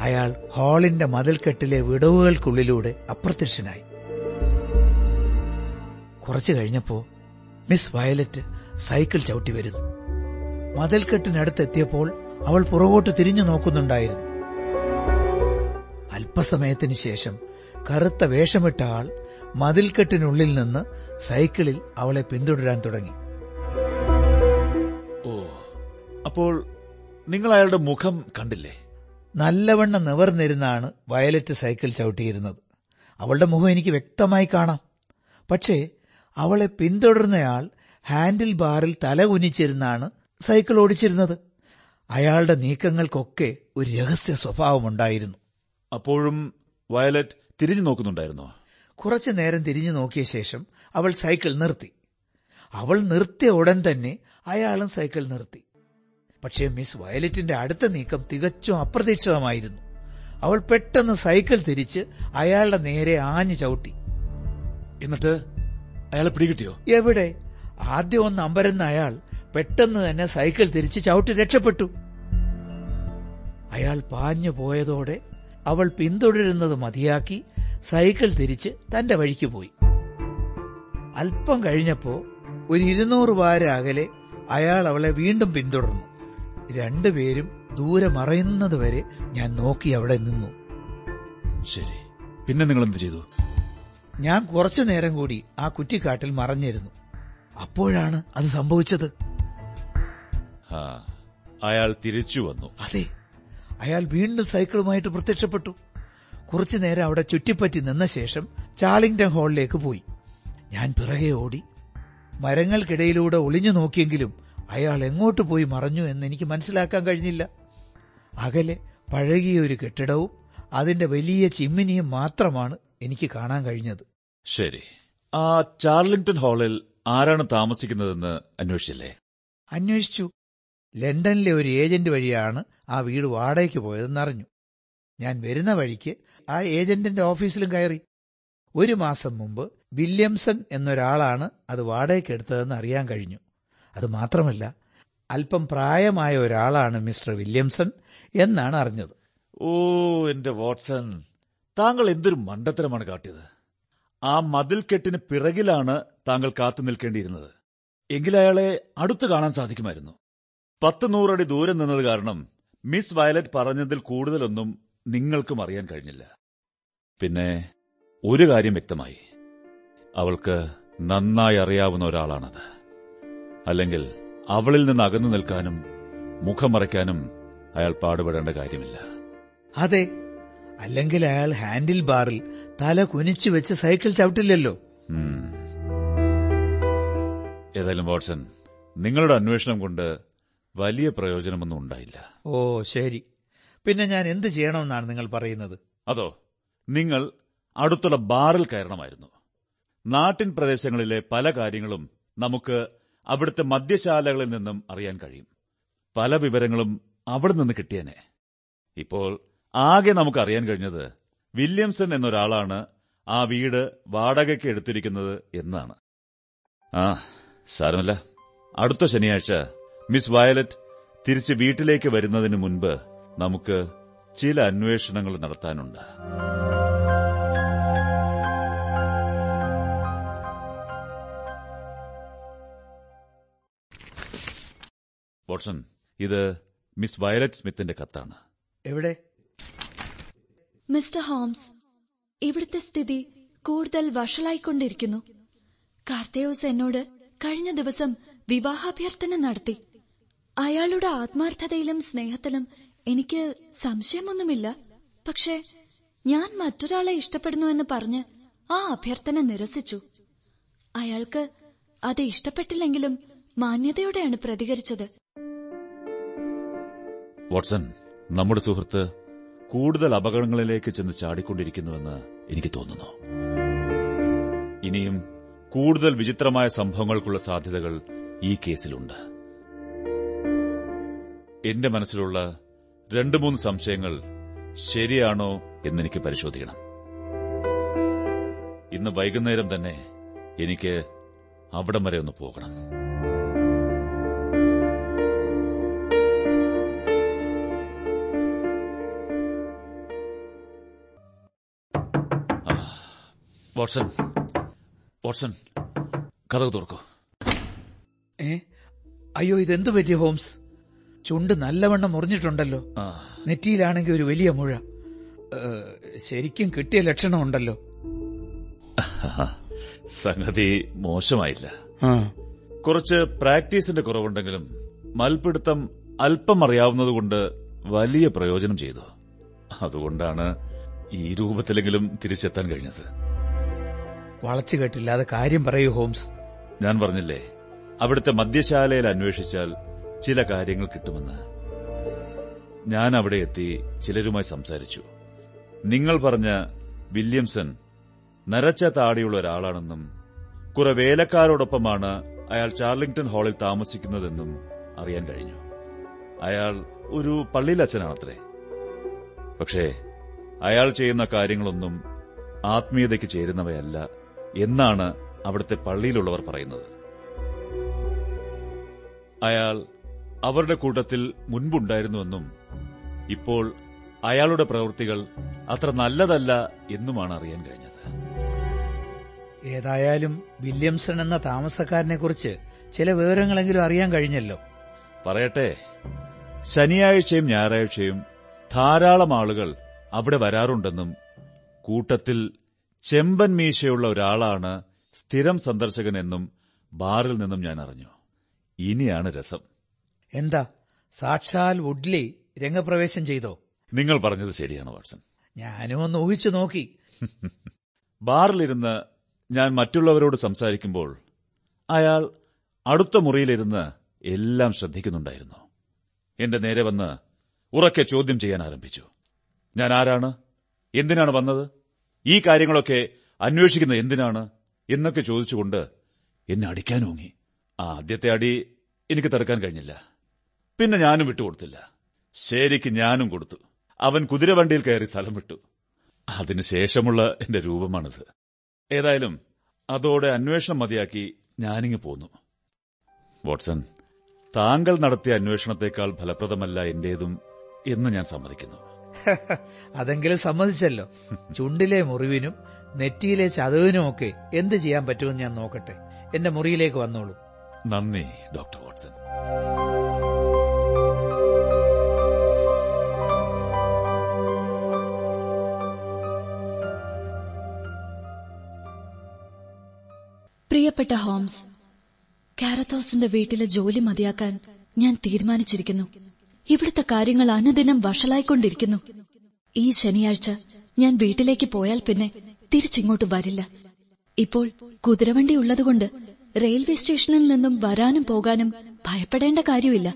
അയാൾ ഹാളിന്റെ മതിൽക്കെട്ടിലെ വിടവുകൾക്കുള്ളിലൂടെ അപ്രത്യക്ഷനായി. കുറച്ചു കഴിഞ്ഞപ്പോ മിസ് വയലറ്റ് സൈക്കിൾ ചവിട്ടി വരുന്നു. മതിൽക്കെട്ടിനടുത്തെത്തിയപ്പോൾ അവൾ പുറകോട്ട് തിരിഞ്ഞു നോക്കുന്നുണ്ടായിരുന്നു. അല്പസമയത്തിന് ശേഷം കറുത്ത വേഷമിട്ട ആൾ മതിൽക്കെട്ടിനുള്ളിൽ നിന്ന് സൈക്കിളിൽ അവളെ പിന്തുടരാൻ തുടങ്ങി. ഓ അപ്പോൾ നിങ്ങൾ അയാളുടെ മുഖം കണ്ടില്ലേ? നല്ലവണ്ണം നിവർന്നിരുന്നാണ് വയലറ്റ് സൈക്കിൾ ചവിട്ടിയിരുന്നത്. അവളുടെ മുഖം എനിക്ക് വ്യക്തമായി കാണാം. പക്ഷേ അവളെ പിന്തുടർന്നയാൾ ഹാൻഡിൽ ബാറിൽ തല കുനിച്ചിരുന്നാണ് സൈക്കിൾ ഓടിച്ചിരുന്നത്. അയാളുടെ നീക്കങ്ങൾക്കൊക്കെ ഒരു രഹസ്യ സ്വഭാവമുണ്ടായിരുന്നു. അപ്പോഴും വയലറ്റ് തിരിഞ്ഞു നോക്കുന്നുണ്ടായിരുന്നോ? കുറച്ചു നേരം തിരിഞ്ഞു നോക്കിയ ശേഷം അവൾ സൈക്കിൾ നിർത്തി. അവൾ നിർത്തിയ ഉടൻ തന്നെ അയാളും സൈക്കിൾ നിർത്തി. പക്ഷേ മിസ് വയലറ്റിന്റെ അടുത്ത നീക്കം തികച്ചും അപ്രതീക്ഷിതമായിരുന്നു. അവൾ പെട്ടെന്ന് സൈക്കിൾ തിരിച്ച് അയാളുടെ നേരെ ആഞ്ഞു ചവിട്ടി. എന്നിട്ട് അയാളെ പിടികിട്ടിയോ? എവിടെ? ആദ്യം ഒന്ന് അമ്പരന്ന അയാൾ പെട്ടെന്ന് തന്നെ സൈക്കിൾ തിരിച്ച് ചവിട്ടി രക്ഷപ്പെട്ടു. അയാൾ പാഞ്ഞു പോയതോടെ അവൾ പിന്തുടരുന്നത് മതിയാക്കി സൈക്കിൾ തിരിച്ച് തന്റെ വഴിക്ക് പോയി. അല്പം കഴിഞ്ഞപ്പോ ഒരു ഇരുന്നൂറ് വാര അകലെ അയാൾ അവളെ വീണ്ടും പിന്തുടർന്നു. രണ്ടുപേരും ദൂരെ മറയുന്നതുവരെ ഞാൻ നോക്കി അവിടെ നിന്നു. ശരി. പിന്നെ നിങ്ങൾ എന്ത് ചെയ്തു? ഞാൻ കുറച്ചു നേരം കൂടി ആ കുറ്റിക്കാട്ടിൽ മറഞ്ഞിരുന്നു. അപ്പോഴാണ് അത് സംഭവിച്ചത്. അയാൾ തിരിച്ചു വന്നു. അതെ. അയാൾ വീണ്ടും സൈക്കിളുമായിട്ട് പ്രത്യക്ഷപ്പെട്ടു. കുറച്ചു നേരം അവിടെ ചുറ്റിപ്പറ്റി നിന്ന ശേഷം ചാർലിംഗ്ടൺ ഹാളിലേക്ക് പോയി. ഞാൻ പിറകെ ഓടി. മരങ്ങൾക്കിടയിലൂടെ ഒളിഞ്ഞു നോക്കിയെങ്കിലും അയാൾ എങ്ങോട്ട് പോയി മറഞ്ഞു എന്ന് എനിക്ക് മനസ്സിലാക്കാൻ കഴിഞ്ഞില്ല. അകലെ പഴകിയ ഒരു കെട്ടിടവും അതിന്റെ വലിയ ചിമ്മിനിയും മാത്രമാണ് എനിക്ക് കാണാൻ കഴിഞ്ഞത്. ശരി. ആ ചാർലിംഗ്ടൺ ഹാളിൽ ആരാണ് താമസിക്കുന്നതെന്ന് അന്വേഷിച്ചില്ലേ? അന്വേഷിച്ചു. ലണ്ടനിലെ ഒരു ഏജന്റ് വഴിയാണ് ആ വീട് വാടകയ്ക്ക് പോയതെന്നറിഞ്ഞു. ഞാൻ വരുന്ന വഴിക്ക് ആ ഏജന്റിന്റെ ഓഫീസിലും കയറി. ഒരു മാസം മുമ്പ് വില്യംസൺ എന്നൊരാളാണ് അത് വാടകയ്ക്ക് എടുത്തതെന്ന് അറിയാൻ കഴിഞ്ഞു. അത് മാത്രമല്ല അല്പം പ്രായമായ ഒരാളാണ് മിസ്റ്റർ വില്യംസൺ എന്നാണ് അറിഞ്ഞത്. ഓ എന്റെ വാട്സൺ താങ്കൾ എന്തൊരു മണ്ടത്തരമാണ് കാട്ടിയത്. ആ മതിൽക്കെട്ടിന് പിറകിലാണ് താങ്കൾ കാത്തു നിൽക്കേണ്ടിയിരുന്നത്. എങ്കിലയാളെ അടുത്തു കാണാൻ സാധിക്കുമായിരുന്നു. പത്ത് നൂറടി ദൂരം നിന്നത് കാരണം മിസ് വയലറ്റ് പറഞ്ഞതിൽ കൂടുതലൊന്നും നിങ്ങൾക്കും അറിയാൻ കഴിഞ്ഞില്ല. പിന്നെ ഒരു കാര്യം വ്യക്തമായി. അവൾക്ക് നന്നായി അറിയാവുന്ന ഒരാളാണത്. അല്ലെങ്കിൽ അവളിൽ നിന്ന് അകന്നു നിൽക്കാനും മുഖം മറയ്ക്കാനും അയാൾ പാടുപെടേണ്ട കാര്യമില്ല. അതെ. അല്ലെങ്കിൽ അയാൾ ഹാൻഡിൽ ബാറിൽ തല കുനിച്ചു വെച്ച് സൈക്കിൾ ചവിട്ടില്ലല്ലോ. ഏതായാലും വാട്സൺ നിങ്ങളുടെ അന്വേഷണം കൊണ്ട് വലിയ പ്രയോജനമൊന്നും ഉണ്ടായില്ല. ഓ ശരി. പിന്നെ ഞാൻ എന്ത് ചെയ്യണമെന്നാണ് നിങ്ങൾ പറയുന്നത്? അതോ നിങ്ങൾ അടുത്തുള്ള ബാറിൽ കയറണമായിരുന്നു. നാട്ടിൻ പ്രദേശങ്ങളിലെ പല കാര്യങ്ങളും നമുക്ക് അവിടുത്തെ മദ്യശാലകളിൽ നിന്നും അറിയാൻ കഴിയും. പല വിവരങ്ങളും അവിടെ നിന്ന് കിട്ടിയേനെ. ഇപ്പോൾ ആകെ നമുക്ക് അറിയാൻ കഴിഞ്ഞത് വില്യംസൺ എന്നൊരാളാണ് ആ വീട് വാടകയ്ക്ക് എടുത്തിരിക്കുന്നത് എന്നാണ്. ആ സാരമല്ല. അടുത്ത ശനിയാഴ്ച മിസ് വയലറ്റ് തിരിച്ച് വീട്ടിലേക്ക് വരുന്നതിന് മുൻപ് നമുക്ക് ചില അന്വേഷണങ്ങൾ നടത്താനുണ്ട്. വോട്ട്സൺ ഇത് മിസ് വയലറ്റ് സ്മിത്തിന്റെ കത്താണ്. എവിടെ? മിസ്റ്റർ ഹോംസ് ഇവിടുത്തെ സ്ഥിതി കൂടുതൽ വഷളായിക്കൊണ്ടിരിക്കുന്നു. കാർത്തേവസ് എന്നോട് കഴിഞ്ഞ ദിവസം വിവാഹാഭ്യർത്ഥന നടത്തി. അയാളുടെ ആത്മാർത്ഥതയിലും സ്നേഹത്തിലും എനിക്ക് സംശയമൊന്നുമില്ല. പക്ഷേ ഞാൻ മറ്റൊരാളെ ഇഷ്ടപ്പെടുന്നു എന്ന് പറഞ്ഞ് ആ അഭ്യർത്ഥന നിരസിച്ചു. അയാൾക്ക് അത് ഇഷ്ടപ്പെട്ടില്ലെങ്കിലും മാന്യതയോടെയാണ് പ്രതികരിച്ചത്. വാട്സൺ നമ്മുടെ സുഹൃത്ത് കൂടുതൽ അപകടങ്ങളിലേക്ക് ചെന്ന് ചാടിക്കൊണ്ടിരിക്കുന്നുവെന്ന് എനിക്ക് തോന്നുന്നു. ഇനിയും കൂടുതൽ വിചിത്രമായ സംഭവങ്ങൾക്കുള്ള സാധ്യതകൾ ഈ കേസിലുണ്ട്. എന്റെ മനസ്സിലുള്ള രണ്ടു മൂന്ന് സംശയങ്ങൾ ശരിയാണോ എന്നെനിക്ക് പരിശോധിക്കണം. ഇന്ന് വൈകുന്നേരം തന്നെ എനിക്ക് അവിടം വരെ ഒന്ന് പോകണം. വാട്സൺ വാട്സൺ കഥ തുറക്കൂ. ഏ? അയ്യോ ഇതെന്ത് പറ്റിയ ഹോംസ്? ചുണ്ട് നല്ലവണ്ണം മുറിഞ്ഞിട്ടുണ്ടല്ലോ. നെറ്റിയിലാണെങ്കിൽ ഒരു വലിയ മുഴ. ശരിക്കും കിട്ടിയ ലക്ഷണം ഉണ്ടല്ലോ. സംഗതി മോശമായില്ല. കുറച്ച് പ്രാക്ടീസിന്റെ കുറവുണ്ടെങ്കിലും മൽപിടുത്തം അല്പം അറിയാവുന്നതുകൊണ്ട് വലിയ പ്രയോജനം ചെയ്തു. അതുകൊണ്ടാണ് ഈ രൂപത്തിലെങ്കിലും തിരിച്ചെത്താൻ കഴിഞ്ഞത്. വളച്ചു കേട്ടില്ലാതെ കാര്യം പറയൂ ഹോംസ്. ഞാൻ പറഞ്ഞില്ലേ അവിടുത്തെ മദ്യശാലയിൽ അന്വേഷിച്ചാൽ ചില കാര്യങ്ങൾ കിട്ടുമെന്ന്. ഞാൻ അവിടെ എത്തി ചിലരുമായി സംസാരിച്ചു. നിങ്ങൾ പറഞ്ഞ വില്യംസൺ നരച്ച താടിയുള്ള ഒരാളാണെന്നും കുറെ വേലക്കാരോടൊപ്പമാണ് അയാൾ ചാർലിംഗ്ടൺ ഹാളിൽ താമസിക്കുന്നതെന്നും അറിയാൻ കഴിഞ്ഞു. അയാൾ ഒരു പള്ളിയിലച്ഛനാണത്രേ. പക്ഷേ അയാൾ ചെയ്യുന്ന കാര്യങ്ങളൊന്നും ആത്മീയതയ്ക്ക് ചേരുന്നവയല്ല എന്നാണ് അവിടുത്തെ പള്ളിയിലുള്ളവർ പറയുന്നത്. അയാൾ അവരുടെ കൂട്ടത്തിൽ മുൻപുണ്ടായിരുന്നുവെന്നും ഇപ്പോൾ അയാളുടെ പ്രവൃത്തികൾ അത്ര നല്ലതല്ല എന്നുമാണ് അറിയാൻ കഴിഞ്ഞത്. ഏതായാലും വില്യംസൺ എന്ന താമസക്കാരനെ കുറിച്ച് ചില വിവരങ്ങളെങ്കിലും അറിയാൻ കഴിഞ്ഞല്ലോ. പറയട്ടെ. ശനിയാഴ്ചയും ഞായറാഴ്ചയും ധാരാളം ആളുകൾ അവിടെ വരാറുണ്ടെന്നും കൂട്ടത്തിൽ ചെമ്പൻ മീശയുള്ള ഒരാളാണ് സ്ഥിരം സന്ദർശകനെന്നും ബാറിൽ നിന്നും ഞാൻ അറിഞ്ഞു. ഇനിയാണ് രസം. എന്താ? സാക്ഷാൽ വുഡ്ലി രംഗപ്രവേശം ചെയ്തോ? നിങ്ങൾ പറഞ്ഞത് ശരിയാണ് വാട്സൺ. ഞാനും ഒന്ന് ഊഹിച്ചു നോക്കി. ബാറിലിരുന്ന് ഞാൻ മറ്റുള്ളവരോട് സംസാരിക്കുമ്പോൾ അയാൾ അടുത്ത മുറിയിലിരുന്ന് എല്ലാം ശ്രദ്ധിക്കുന്നുണ്ടായിരുന്നു. എന്റെ നേരെ വന്ന് ഉറക്കെ ചോദ്യം ചെയ്യാൻ ആരംഭിച്ചു. ഞാൻ ആരാണ്? എന്തിനാണ് വന്നത്? ഈ കാര്യങ്ങളൊക്കെ അന്വേഷിക്കുന്നത് എന്തിനാണ്? എന്നൊക്കെ ചോദിച്ചുകൊണ്ട് എന്നെ അടിക്കാനോങ്ങി ആ ആദ്യത്തെ അടി എനിക്ക് തടുക്കാൻ കഴിഞ്ഞില്ല. പിന്നെ ഞാനും വിട്ടുകൊടുത്തില്ല. ശരിക്ക് ഞാനും കൊടുത്തു. അവൻ കുതിരവണ്ടിയിൽ കയറി സ്ഥലം വിട്ടു. അതിനുശേഷമുള്ള എന്റെ രൂപമാണിത്. ഏതായാലും അതോടെ അന്വേഷണം മതിയാക്കി ഞാനിങ്ങ് പോന്നു. വാട്സൺ താങ്കൾ നടത്തിയ അന്വേഷണത്തെക്കാൾ ഫലപ്രദമല്ല എന്റേതും എന്ന് ഞാൻ സമ്മതിക്കുന്നു. അതെങ്കിലും സമ്മതിച്ചല്ലോ. ചുണ്ടിലെ മുറിവിനും നെറ്റിയിലെ ചതവിനുമൊക്കെ എന്ത് ചെയ്യാൻ പറ്റുമെന്ന് ഞാൻ നോക്കട്ടെ. എന്റെ മുറിയിലേക്ക് വന്നോളൂ. നന്ദി ഡോക്ടർ വാട്സൺ. പ്രിയപ്പെട്ട ഹോംസ് കാരത്തോസിന്റെ വീട്ടിലെ ജോലി മതിയാക്കാൻ ഞാൻ തീരുമാനിച്ചിരിക്കുന്നു. ഇവിടുത്തെ കാര്യങ്ങൾ അനുദിനം വഷളായിക്കൊണ്ടിരിക്കുന്നു. ഈ ശനിയാഴ്ച ഞാൻ വീട്ടിലേക്ക് പോയാൽ പിന്നെ തിരിച്ചിങ്ങോട്ട് വരില്ല. ഇപ്പോൾ കുതിരവണ്ടി ഉള്ളതുകൊണ്ട് റെയിൽവേ സ്റ്റേഷനിൽ നിന്നും വരാനും പോകാനും ഭയപ്പെടേണ്ട കാര്യമില്ല.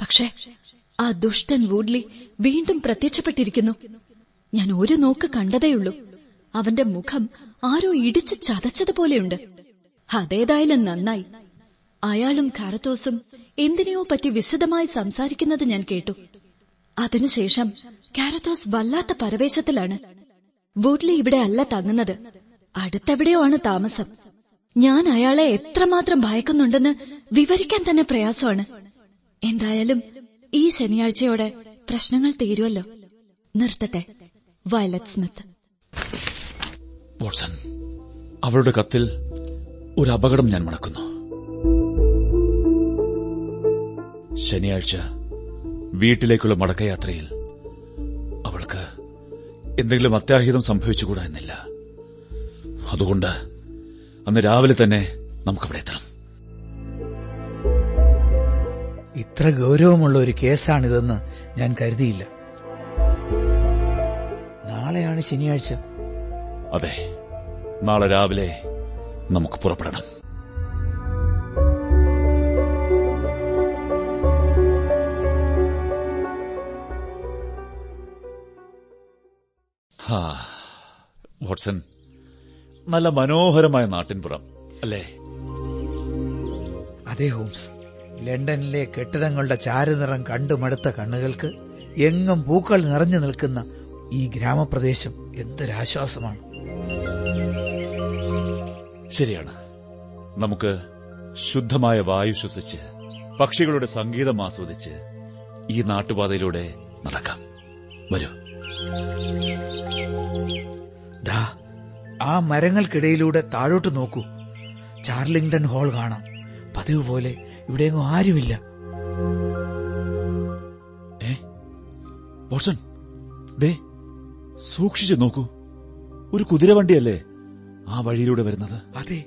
പക്ഷേ ആ ദുഷ്ടൻ വൂഡ്ലി വീണ്ടും പ്രത്യക്ഷപ്പെട്ടിരിക്കുന്നു. ഞാൻ ഒരു നോക്ക് കണ്ടതേയുള്ളൂ. അവന്റെ മുഖം ആരോ ഇടിച്ചു ചതച്ചതുപോലെയുണ്ട്. അതേതായാലും നന്നായി. അയാളും കാരത്തോസും എന്തിനെയോ പറ്റി വിശദമായി സംസാരിക്കുന്നത് ഞാൻ കേട്ടു. അതിനുശേഷം കാരത്തോസ് വല്ലാത്ത പരവേശത്തിലാണ്. വൂഡ്ലി ഇവിടെ അല്ല തങ്ങുന്നത്. അടുത്തെവിടെയോ ആണ് താമസം. ഞാൻ അയാളെ എത്രമാത്രം ഭയക്കുന്നുണ്ടെന്ന് വിവരിക്കാൻ തന്നെ പ്രയാസമാണ്. എന്തായാലും ഈ ശനിയാഴ്ചയോടെ പ്രശ്നങ്ങൾ തീരുമല്ലോ നിർത്തട്ടെ വയലറ്റ് സ്മിത്ത്. അവളുടെ കത്തിൽ ഒരു അപകടം ഞാൻ മണക്കുന്നു. ശനിയാഴ്ച വീട്ടിലേക്കുള്ള മടക്കയാത്രയിൽ അവൾക്ക് എന്തെങ്കിലും അത്യാഹിതം സംഭവിച്ചുകൂടാ എന്നില്ല. അതുകൊണ്ട് അന്ന് രാവിലെ തന്നെ നമുക്കവിടെ എത്തണം. ഇത്ര ഗൗരവമുള്ള ഒരു കേസാണിതെന്ന് ഞാൻ കരുതിയില്ല. നാളെയാണ് ശനിയാഴ്ച. അതെ നാളെ രാവിലെ നമുക്ക് പുറപ്പെടണം. വാട്സൺ നല്ല മനോഹരമായ നാട്ടിൻപുറം അല്ലേ? അതെ ഹോംസ്. ലണ്ടനിലെ കെട്ടിടങ്ങളുടെ ചാരനിറം കണ്ടുമടുത്ത കണ്ണുകൾക്ക് എങ്ങും പൂക്കൾ നിറഞ്ഞു നിൽക്കുന്ന ഈ ഗ്രാമപ്രദേശം എന്തൊരാശ്വാസമാണ്. ശരിയാണ്. നമുക്ക് ശുദ്ധമായ വായു ശ്വസിച്ച് പക്ഷികളുടെ സംഗീതം ആസ്വദിച്ച് ഈ നാട്ടുപാതയിലൂടെ നടക്കാം. വരൂ. ദാ ആ മരങ്ങൾക്കിടയിലൂടെ താഴോട്ട് നോക്കൂ. ചാർലിംഗ്ടൺ ഹാൾ കാണാം. പതിവ് പോലെ ഇവിടെയെങ്ങും ആരുമില്ല. ഏ? വാട്സൺ ദേ സൂക്ഷിച്ചു നോക്കൂ. ഒരു കുതിരവണ്ടിയല്ലേ? ആ വഴിയിലൂടെ വരുന്നത്. അതെ.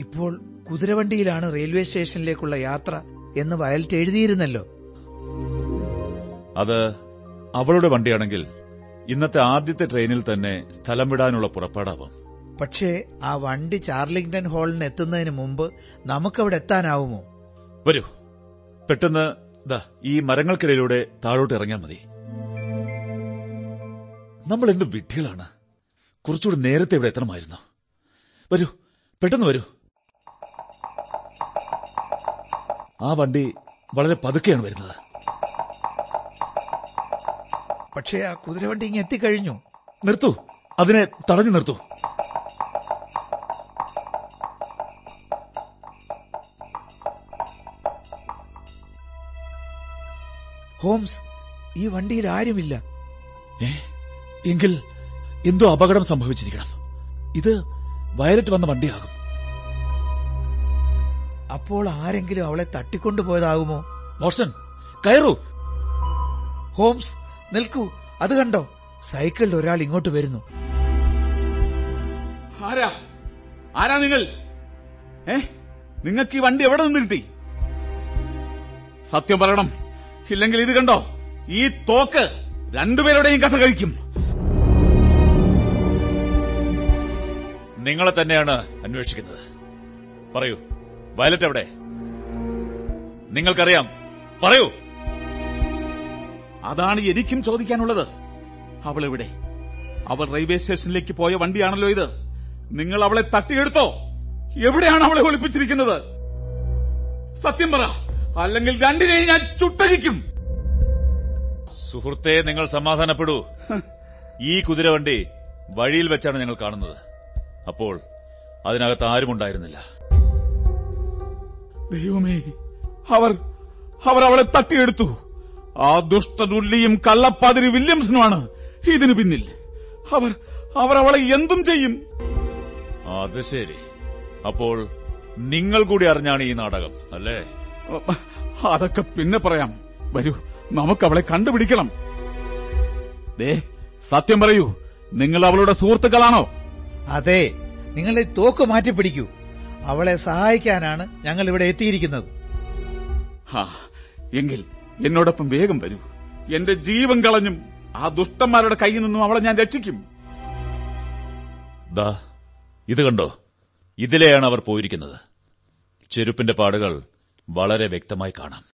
ഇപ്പോൾ കുതിരവണ്ടിയിലാണ് റെയിൽവേ സ്റ്റേഷനിലേക്കുള്ള യാത്ര എന്ന് വയലറ്റ് എഴുതിയിരുന്നല്ലോ. അത് അവളുടെ വണ്ടിയാണെങ്കിൽ ഇന്നത്തെ ആദ്യത്തെ ട്രെയിനിൽ തന്നെ സ്ഥലം വിടാനുള്ള പുറപ്പാടാവും. പക്ഷേ ആ വണ്ടി ചാർലിംഗ്ടൺ ഹാളിന് എത്തുന്നതിന് മുമ്പ് നമുക്കവിടെ എത്താനാവുമോ? വരൂ. പെട്ടെന്ന് ദാ ഈ മരങ്ങൾക്കിടയിലൂടെ താഴോട്ട് ഇറങ്ങിയാൽ മതി. നമ്മൾ എന്ത് വിഡ്ഢികളാണ്? കുറച്ചുകൂടി നേരത്തെ ഇവിടെ എത്തണമായിരുന്നു. വരൂ പെട്ടെന്ന് വരൂ. ആ വണ്ടി വളരെ പതുക്കെയാണ് വരുന്നത്. പക്ഷേ ആ കുതിരവണ്ടി ഇങ്ങ് എത്തിക്കഴിഞ്ഞു. നിർത്തൂ അതിനെ തടഞ്ഞു നിർത്തൂ. ഹോംസ് ഈ വണ്ടിയിൽ ആരുമില്ല. എങ്കിൽ എന്തോ അപകടം സംഭവിച്ചിരിക്കണം. ഇത് വയലറ്റ് വന്ന വണ്ടിയാകും. അപ്പോൾ ആരെങ്കിലും അവളെ തട്ടിക്കൊണ്ടുപോയതാകുമോ? മോഷൻ കയറൂ. ഹോംസ് നിൽക്കൂ. അത് കണ്ടോ? സൈക്കിളിൽ ഒരാൾ ഇങ്ങോട്ട് വരുന്നു. ആരാ? ആരാ നിങ്ങൾ? ഏ? നിങ്ങൾക്ക് ഈ വണ്ടി എവിടെ നിന്ന് കിട്ടി? സത്യം പറയണം. ഇല്ലെങ്കിൽ ഇത് കണ്ടോ? ഈ തോക്ക് രണ്ടുപേരുടെയും കഥ കഴിക്കും. നിങ്ങളെ തന്നെയാണ് അന്വേഷിക്കുന്നത്. പറയൂ വയലറ്റ് എവിടെ? നിങ്ങൾക്കറിയാം. പറയൂ. അതാണ് എനിക്കും ചോദിക്കാനുള്ളത്. അവൾ എവിടെ? അവൾ റെയിൽവേ സ്റ്റേഷനിലേക്ക് പോയ വണ്ടിയാണല്ലോ ഇത്. നിങ്ങൾ അവളെ തട്ടിയെടുത്തോ? എവിടെയാണ് അവളെ ഒളിപ്പിച്ചിരിക്കുന്നത്? സത്യം പറ അല്ലെങ്കിൽ രണ്ടിനെയും ഞാൻ ചുട്ടരിക്കും സുഹൃത്തെ നിങ്ങൾ സമാധാനപ്പെടൂ. ഈ കുതിരവണ്ടി വഴിയിൽ വെച്ചാണ് ഞങ്ങൾ കാണുന്നത്. അപ്പോൾ അതിനകത്ത് ആരുമുണ്ടായിരുന്നില്ല ദൈവമേ അവർ അവർ അവളെ തട്ടിയെടുത്തു. ആ ദുഷ്ടതുള്ളിയും കള്ളപ്പാതിരി വില്യംസനുമാണ്. ഇതിനു പിന്നിൽ അവർ അവർ അവളെ എന്തും ചെയ്യും. അത് ശരി. അപ്പോൾ നിങ്ങൾ കൂടി അറിഞ്ഞാണ് ഈ നാടകം അല്ലേ? അതൊക്കെ പിന്നെ പറയാം. വരൂ നമുക്ക് അവളെ കണ്ടുപിടിക്കണം. ദേ സത്യം പറയൂ നിങ്ങൾ അവളുടെ സുഹൃത്തുക്കളാണോ? അതെ നിങ്ങളെ ഈ തോക്ക് മാറ്റിപ്പിടിക്കൂ അവളെ സഹായിക്കാനാണ് ഞങ്ങൾ ഇവിടെ എത്തിയിരിക്കുന്നത്. ഹാ എങ്കിൽ എന്നോടൊപ്പം വേഗം വരൂ. എന്റെ ജീവൻ കളഞ്ഞും ആ ദുഷ്ടന്മാരുടെ കയ്യിൽ നിന്നും അവളെ ഞാൻ രക്ഷിക്കും. ദാ ഇത് കണ്ടോ? ഇതിലെയാണ് അവർ പോയിരിക്കുന്നത്. ചെരുപ്പിന്റെ പാടുകൾ വളരെ വ്യക്തമായി കാണാം.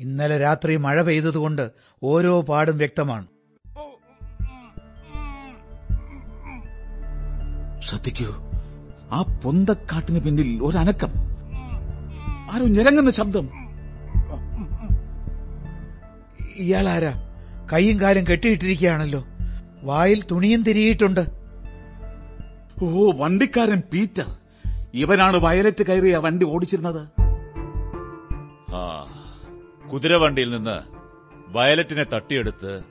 ഇന്നലെ രാത്രി മഴ പെയ്തതുകൊണ്ട് ഓരോ പാടും വ്യക്തമാണ്. ശ്രദ്ധിക്കൂ. ആ പൊന്തക്കാട്ടിന് പിന്നിൽ ഒരനക്കം. ആരോ ഞെരങ്ങുന്ന ശബ്ദം. ഇയാളാരാ? കൈയും കാലും കെട്ടിയിട്ടിരിക്കുകയാണല്ലോ. വായിൽ തുണിയും തിരിയിട്ടുണ്ട്. ഓ വണ്ടിക്കാരൻ പീറ്റർ. ഇവനാണ് വയലറ്റ് കയറിയ വണ്ടി ഓടിച്ചിരുന്നത്. ആ കുതിരവണ്ടിയിൽ നിന്ന് വയലറ്റിനെ തട്ടിയെടുത്ത്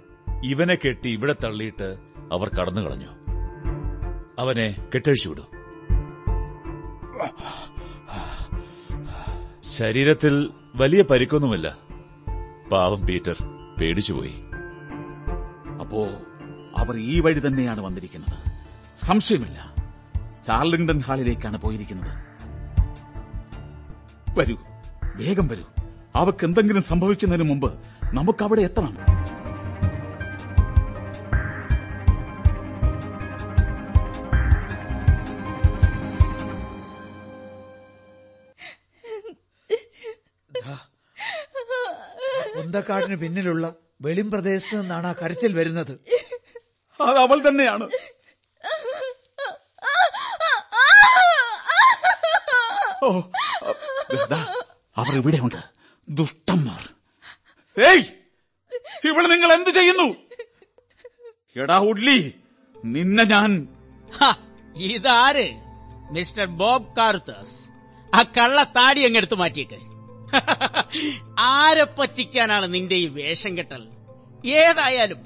ഇവനെ കെട്ടി ഇവിടെ തള്ളിയിട്ട് അവർ കടന്നു കളഞ്ഞു അവനെ കെട്ടഴിച്ചു വിടൂ. ശരീരത്തിൽ വലിയ പരിക്കൊന്നുമില്ല. പാവം പീറ്റർ പേടിച്ചുപോയി അപ്പോ അവർ ഈ വഴി തന്നെയാണ് വന്നിരിക്കുന്നത്. സംശയമില്ല. ചാർലിംഗ്ടൺ ഹാളിലേക്കാണ് പോയിരിക്കുന്നത്. വരൂ. വേഗം വരൂ. അവക്ക് എന്തെങ്കിലും സംഭവിക്കുന്നതിന് മുമ്പ് നമുക്ക് അവിടെ എത്തണം. കുന്തക്കാടിന് പിന്നിലുള്ള വെളിം പ്രദേശത്ത് നിന്നാണ് ആ കരച്ചിൽ വരുന്നത്. അത് അവൾ തന്നെയാണ്. ഓ ദാ, അവർ ഇവിടെയുണ്ട്. ദുഷ്ടന്മാർ. ഏയ്! ഇവിടെ നിങ്ങൾ എന്ത് ചെയ്യുന്നു? എടാ ഉള്ളി നിന്നെ ഞാൻ ഇതാര്? Mister Bob Carruthers. ആ കള്ള താടി അങ്ങെടുത്ത് മാറ്റിയിട്ട് ആരെ പറ്റിക്കാനാണ് നിന്റെ ഈ വേഷം കെട്ടൽ? ഏതായാലും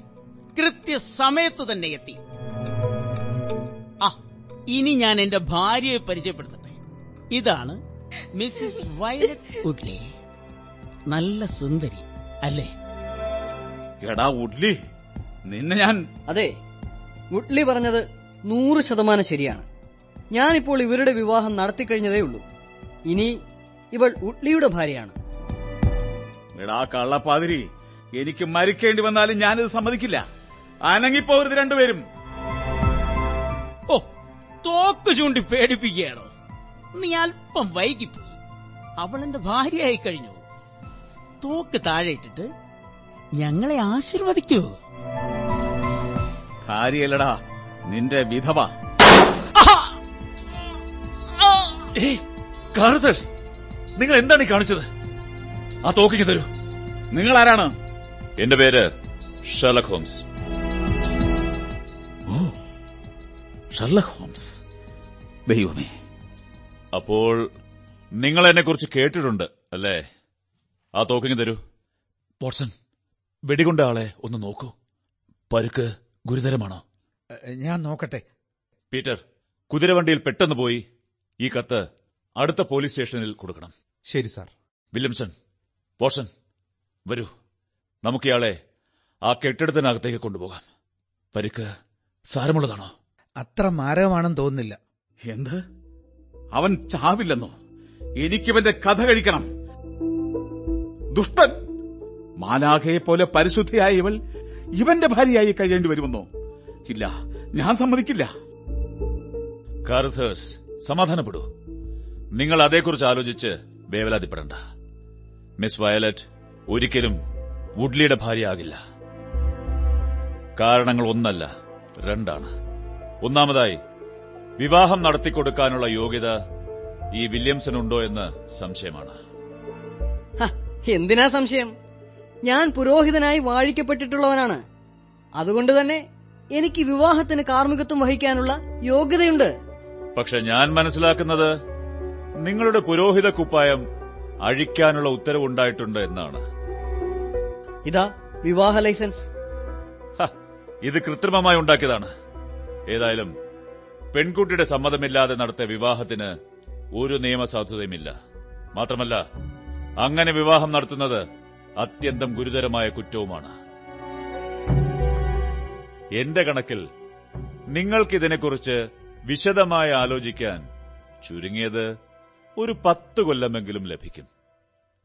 കൃത്യസമയത്ത് തന്നെ എത്തി. ആ ഇനി ഞാൻ എന്റെ ഭാര്യയെ പരിചയപ്പെടുത്തട്ടെ. ഇതാണ് മിസ്സിസ് വയലറ്റ് ഉഡ്ലി നല്ല സുന്ദരി അല്ലേ? എടാ ഉഡ്ലി നിന്നെ ഞാൻ അതെ ഉഡ്ലി പറഞ്ഞത് നൂറ് ശതമാനം ശരിയാണ്. ഞാനിപ്പോൾ ഇവരുടെ വിവാഹം നടത്തിക്കഴിഞ്ഞതേ ഉള്ളൂ ഇനി ഇവൾ ഉഡ്ലിയുടെ ഭാര്യയാണ്. എടാ കള്ളപ്പാതിരി എനിക്ക് മരിക്കേണ്ടി വന്നാലും ഞാനിത് സമ്മതിക്കില്ല. അനങ്ങിപ്പോകരുത് രണ്ടുപേരും. ഓ തോക്ക് ചൂണ്ടി പേടിപ്പിക്കുകയാണോ? നീ അല്പം വൈകിപ്പോയി. അവൾ എന്റെ ഭാര്യയായി കഴിഞ്ഞു. തോക്ക് താഴെ ഇട്ടിട്ട് ഞങ്ങളെ ആശീർവദിക്കൂ. ഭാര്യയല്ലടാ നിന്റെ വിധവ. കാർത്തേഴ്സ് നിങ്ങൾ എന്താണ് കാണിച്ചത്? ആ തോക്കിക്ക് തരൂ. നിങ്ങൾ ആരാണ്? എന്റെ പേര് ഷെർലക് ഹോംസ്. ഓ ഷർലക് ഹോംസ്. ദൈവമേ. അപ്പോൾ നിങ്ങൾ എന്നെ കുറിച്ച് കേട്ടിട്ടുണ്ട് അല്ലേ? ആ തോക്കിങ് തരൂ. വാട്സൺ വെടികൊണ്ട ആളെ ഒന്ന് നോക്കൂ. പരുക്ക് ഗുരുതരമാണോ? ഞാൻ നോക്കട്ടെ. പീറ്റർ കുതിരവണ്ടിയിൽ പെട്ടെന്ന് പോയി ഈ കത്ത് അടുത്ത പോലീസ് സ്റ്റേഷനിൽ കൊടുക്കണം. ശരി സാർ. വില്യംസൺ പോഷൻ വരൂ. നമുക്കിയാളെ ആ കെട്ടിടത്തിനകത്തേക്ക് കൊണ്ടുപോകാം. പരിക്ക് സാരമുള്ളതാണോ? അത്ര മാരകമാണെന്ന് തോന്നുന്നില്ല. എന്ത്? അവൻ ചാവില്ലെന്നോ? എനിക്കിവന്റെ കഥ കഴിക്കണം. ദുഷ്ടൻ! മാലാഖയെ പോലെ പരിശുദ്ധയായ ഇവൾ ഇവന്റെ ഭാര്യയായി കഴിയേണ്ടി വരുമെന്നോ? ഇല്ല ഞാൻ സമ്മതിക്കില്ല. കാർഥേഴ്സ് സമാധാനപ്പെടൂ. നിങ്ങൾ അതേക്കുറിച്ച് ആലോചിച്ച് വേവലാതിപ്പെടണ്ട. മിസ് വയലറ്റ് ഒരിക്കലും വുഡ്ലിയുടെ ഭാര്യയാകില്ല കാരണങ്ങൾ ഒന്നല്ല രണ്ടാണ്. ഒന്നാമതായി വിവാഹം നടത്തിക്കൊടുക്കാനുള്ള യോഗ്യത ഈ വില്യംസനുണ്ടോ എന്ന് സംശയമാണ്. എന്തിനാ സംശയം? ഞാൻ പുരോഹിതനായി വാഴിക്കപ്പെട്ടിട്ടുള്ളവനാണ്. അതുകൊണ്ട് തന്നെ എനിക്ക് വിവാഹത്തിന് കാർമ്മികത്വം വഹിക്കാനുള്ള യോഗ്യതയുണ്ട്. പക്ഷെ ഞാൻ മനസ്സിലാക്കുന്നത് നിങ്ങളുടെ പുരോഹിത കുപ്പായം അഴിക്കാനുള്ള ഉത്തരവുണ്ടായിട്ടുണ്ട് എന്നാണ്. ഇതാ വിവാഹ ലൈസൻസ്. ഇത് കൃത്രിമമായി ഉണ്ടാക്കിയതാണ്. ഏതായാലും പെൺകുട്ടിയുടെ സമ്മതമില്ലാതെ നടത്തിയ വിവാഹത്തിന് ഒരു നിയമസാധുതയുമില്ല. മാത്രമല്ല അങ്ങനെ വിവാഹം നടത്തുന്നത് അത്യന്തം ഗുരുതരമായ കുറ്റവുമാണ്. എന്റെ കണക്കിൽ നിങ്ങൾക്കിതിനെക്കുറിച്ച് വിശദമായി ആലോചിക്കാൻ ചുരുങ്ങിയത് ഒരു പത്ത് കൊല്ലമെങ്കിലും ലഭിക്കും.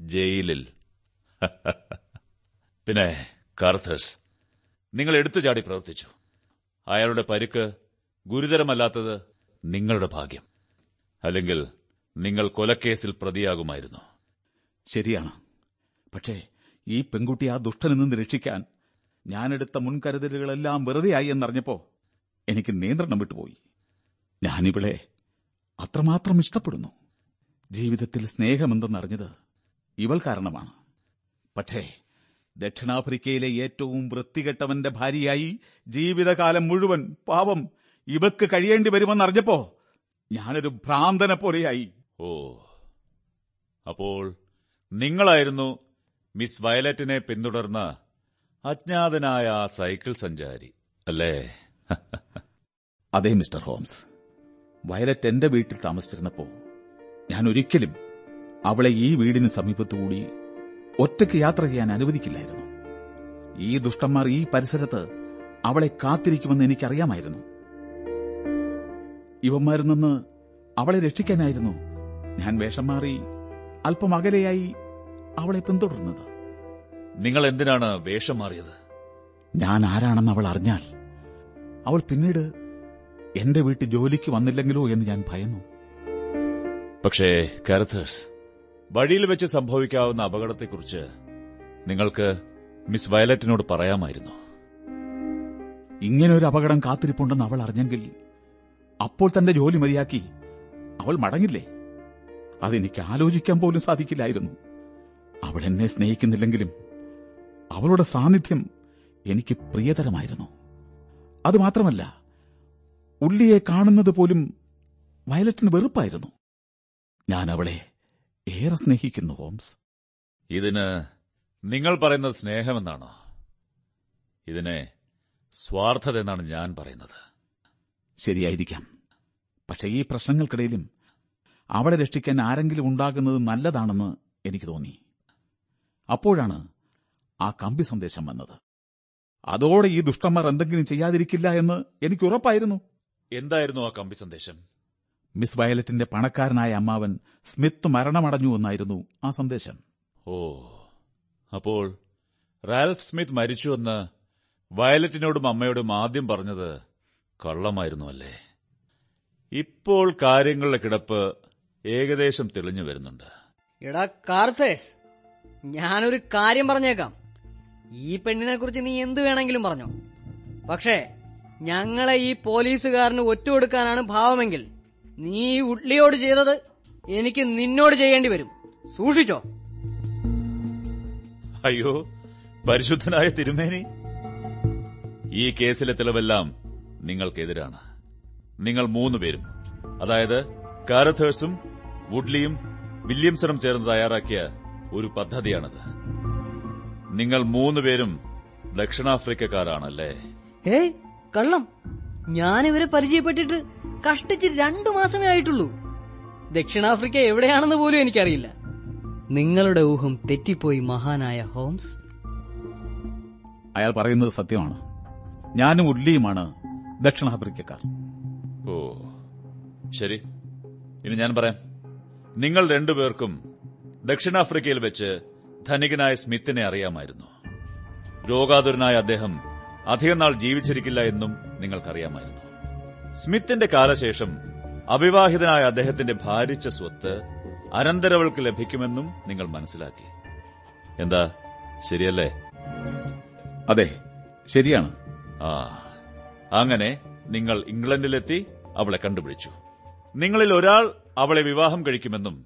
ജയിലിൽ. പിന്നെ കാർത്തേഴ്സ് നിങ്ങൾ എടുത്തു ചാടി പ്രവർത്തിച്ചു. അയാളുടെ പരുക്ക് ഗുരുതരമല്ലാത്തത് നിങ്ങളുടെ ഭാഗ്യം. അല്ലെങ്കിൽ നിങ്ങൾ കൊലക്കേസിൽ പ്രതിയാകുമായിരുന്നു. ശരിയാണ്. പക്ഷേ ഈ പെൺകുട്ടി ആ ദുഷ്ടനിൽ നിന്ന് രക്ഷിക്കാൻ ഞാനെടുത്ത മുൻകരുതലുകളെല്ലാം വെറുതെയായി എന്നറിഞ്ഞപ്പോ എനിക്ക് നിയന്ത്രണം വിട്ടുപോയി. ഞാനിവിടെ അത്രമാത്രം ഇഷ്ടപ്പെടുന്നു. ജീവിതത്തിൽ സ്നേഹമെന്തെന്നറിഞ്ഞത് ഇവൾ കാരണമാണ്. പക്ഷേ ദക്ഷിണാഫ്രിക്കയിലെ ഏറ്റവും വൃത്തികെട്ടവന്റെ ഭാര്യയായി ജീവിതകാലം മുഴുവൻ പാവം ഇവക്ക് കഴിയേണ്ടി വരുമെന്നറിഞ്ഞപ്പോ ഞാനൊരു ഭ്രാന്തനെ പോലെയായി. ഓ അപ്പോൾ നിങ്ങളായിരുന്നു മിസ് വയലറ്റിനെ പിന്തുടർന്ന അജ്ഞാതനായ ആ സൈക്കിൾ സഞ്ചാരി അല്ലേ? അതെ മിസ്റ്റർ ഹോംസ്. വയലറ്റ് എന്റെ വീട്ടിൽ താമസിച്ചിരുന്നപ്പോ ഞാൻ ഒരിക്കലും അവളെ ഈ വീടിന് സമീപത്തുകൂടി ഒറ്റയ്ക്ക് യാത്ര ചെയ്യാൻ അനുവദിക്കില്ലായിരുന്നു. ഈ ദുഷ്ടന്മാർ ഈ പരിസരത്ത് അവളെ കാത്തിരിക്കുമെന്ന് എനിക്കറിയാമായിരുന്നു. ഇവന്മാരിൽ നിന്ന് അവളെ രക്ഷിക്കാനായിരുന്നു ഞാൻ വേഷം മാറി അല്പം അകലെയായി അവളെ പിന്തുടർന്നത്. നിങ്ങൾ എന്തിനാണ് വേഷം മാറിയത്? ഞാൻ ആരാണെന്ന് അവൾ അറിഞ്ഞാൽ അവൾ പിന്നീട് എന്റെ വീട്ടിൽ ജോലിക്ക് വന്നില്ലെങ്കിലോ എന്ന് ഞാൻ ഭയന്നു. പക്ഷേ കാരത്തേഴ്സ് വഴിയിൽ വെച്ച് സംഭവിക്കാവുന്ന അപകടത്തെക്കുറിച്ച് നിങ്ങൾക്ക് മിസ് വയലറ്റിനോട് പറയാമായിരുന്നു. ഇങ്ങനൊരു അപകടം കാത്തിരിപ്പുണ്ടെന്ന് അവൾ അറിഞ്ഞെങ്കിൽ അപ്പോൾ തന്റെ ജോലി മതിയാക്കി അവൾ മടങ്ങില്ലേ? അതെനിക്ക് ആലോചിക്കാൻ പോലും സാധിക്കില്ലായിരുന്നു. അവൾ എന്നെ സ്നേഹിക്കുന്നില്ലെങ്കിലും അവളുടെ സാന്നിധ്യം എനിക്ക് പ്രിയതരമായിരുന്നു. അതുമാത്രമല്ല ഉള്ളിയെ കാണുന്നത് പോലും വയലറ്റിന് വെറുപ്പായിരുന്നു. ഞാൻ അവളെ ഏറെ സ്നേഹിക്കുന്നു ഹോംസ്. ഇതിന് നിങ്ങൾ പറയുന്നത് സ്നേഹമെന്നാണോ? ഇതിനെ സ്വാർത്ഥത എന്നാണ് ഞാൻ പറയുന്നത്. ശരിയായിരിക്കാം. പക്ഷേ ഈ പ്രശ്നങ്ങൾക്കിടയിലും അവളെ രക്ഷിക്കാൻ ആരെങ്കിലും ഉണ്ടാകുന്നത് നല്ലതാണെന്ന് എനിക്ക് തോന്നി. അപ്പോഴാണ് ആ കമ്പി സന്ദേശം വന്നത്. അതോടെ ഈ ദുഷ്ടന്മാർ എന്തെങ്കിലും ചെയ്യാതിരിക്കില്ല എന്ന് എനിക്ക് ഉറപ്പായിരുന്നു. എന്തായിരുന്നു ആ കമ്പി സന്ദേശം? മിസ് വയലറ്റിന്റെ പണക്കാരനായ അമ്മാവൻ സ്മിത്ത് മരണമടഞ്ഞു എന്നായിരുന്നു ആ സന്ദേശം. ഓ അപ്പോൾ റാൽഫ് സ്മിത്ത് മരിച്ചുവെന്ന് വയലറ്റിനോടും അമ്മയോടും ആദ്യം പറഞ്ഞത് കള്ളമായിരുന്നു അല്ലേ ഇപ്പോൾ കാര്യങ്ങളുടെ കിടപ്പ് ഏകദേശം തെളിഞ്ഞു വരുന്നുണ്ട്. എടാ കാർത്തേഴ്സ് ഞാനൊരു കാര്യം പറഞ്ഞേക്കാം. ഈ പെണ്ണിനെ കുറിച്ച് നീ എന്ത് വേണമെങ്കിലും പറഞ്ഞോ. പക്ഷേ ഞങ്ങളെ ഈ പോലീസുകാരന് ഒറ്റുകൊടുക്കാനാണ് ഭാവമെങ്കിൽ നീ ഉള്ളിയോട് ചെയ്തത് എനിക്ക് നിന്നോട് ചെയ്യേണ്ടി വരും. സൂക്ഷിച്ചോ. അയ്യോ പരിശുദ്ധനായ തിരുമേനി. ഈ കേസിലെ തെളിവെല്ലാം നിങ്ങൾക്കെതിരാണ്. നിങ്ങൾ മൂന്നുപേരും അതായത് കാരഥേഴ്സും വുഡ്ലിയും വില്യംസണും ചേർന്ന് തയ്യാറാക്കിയ ഒരു പദ്ധതിയാണത്. നിങ്ങൾ മൂന്നുപേരും ദക്ഷിണാഫ്രിക്കക്കാരാണല്ലേ? ഏയ് കള്ളം. ഞാനിവരെ പരിചയപ്പെട്ടിട്ട് കഷ്ടിച്ച് രണ്ടു മാസമേ ആയിട്ടുള്ളൂ. ദക്ഷിണാഫ്രിക്ക എവിടെയാണെന്ന് പോലും എനിക്കറിയില്ല. നിങ്ങളുടെ ഊഹം തെറ്റിപ്പോയി മഹാനായ ഹോംസ്. അയാൾ പറയുന്നത് സത്യമാണ്. ഞാനും ഉള്ളിയുമാണ് ദക്ഷിണാഫ്രിക്കക്കാർ. ഓ ശരി. ഇനി ഞാൻ പറയാം. നിങ്ങൾ രണ്ടുപേർക്കും ദക്ഷിണാഫ്രിക്കയിൽ വെച്ച് ധനികനായ സ്മിത്തിനെ അറിയാമായിരുന്നു. രോഗാതുരനായ അദ്ദേഹം അധികം നാൾ ജീവിച്ചിരിക്കില്ല എന്നും നിങ്ങൾക്കറിയാമായിരുന്നു. സ്മിത്തിന്റെ കാലശേഷം അവിവാഹിതനായ അദ്ദേഹത്തിന്റെ ഭാരിച്ച സ്വത്ത് അനന്തരവൾക്ക് ലഭിക്കുമെന്നും നിങ്ങൾ മനസ്സിലാക്കി. എന്താ? ശരിയല്ലേ? അതെ ശരിയാണ്. ആ അങ്ങനെ നിങ്ങൾ ഇംഗ്ലണ്ടിലെത്തി അവളെ കണ്ടുപിടിച്ചു. നിങ്ങളിൽ ഒരാൾ അവളെ വിവാഹം കഴിക്കുമെന്നും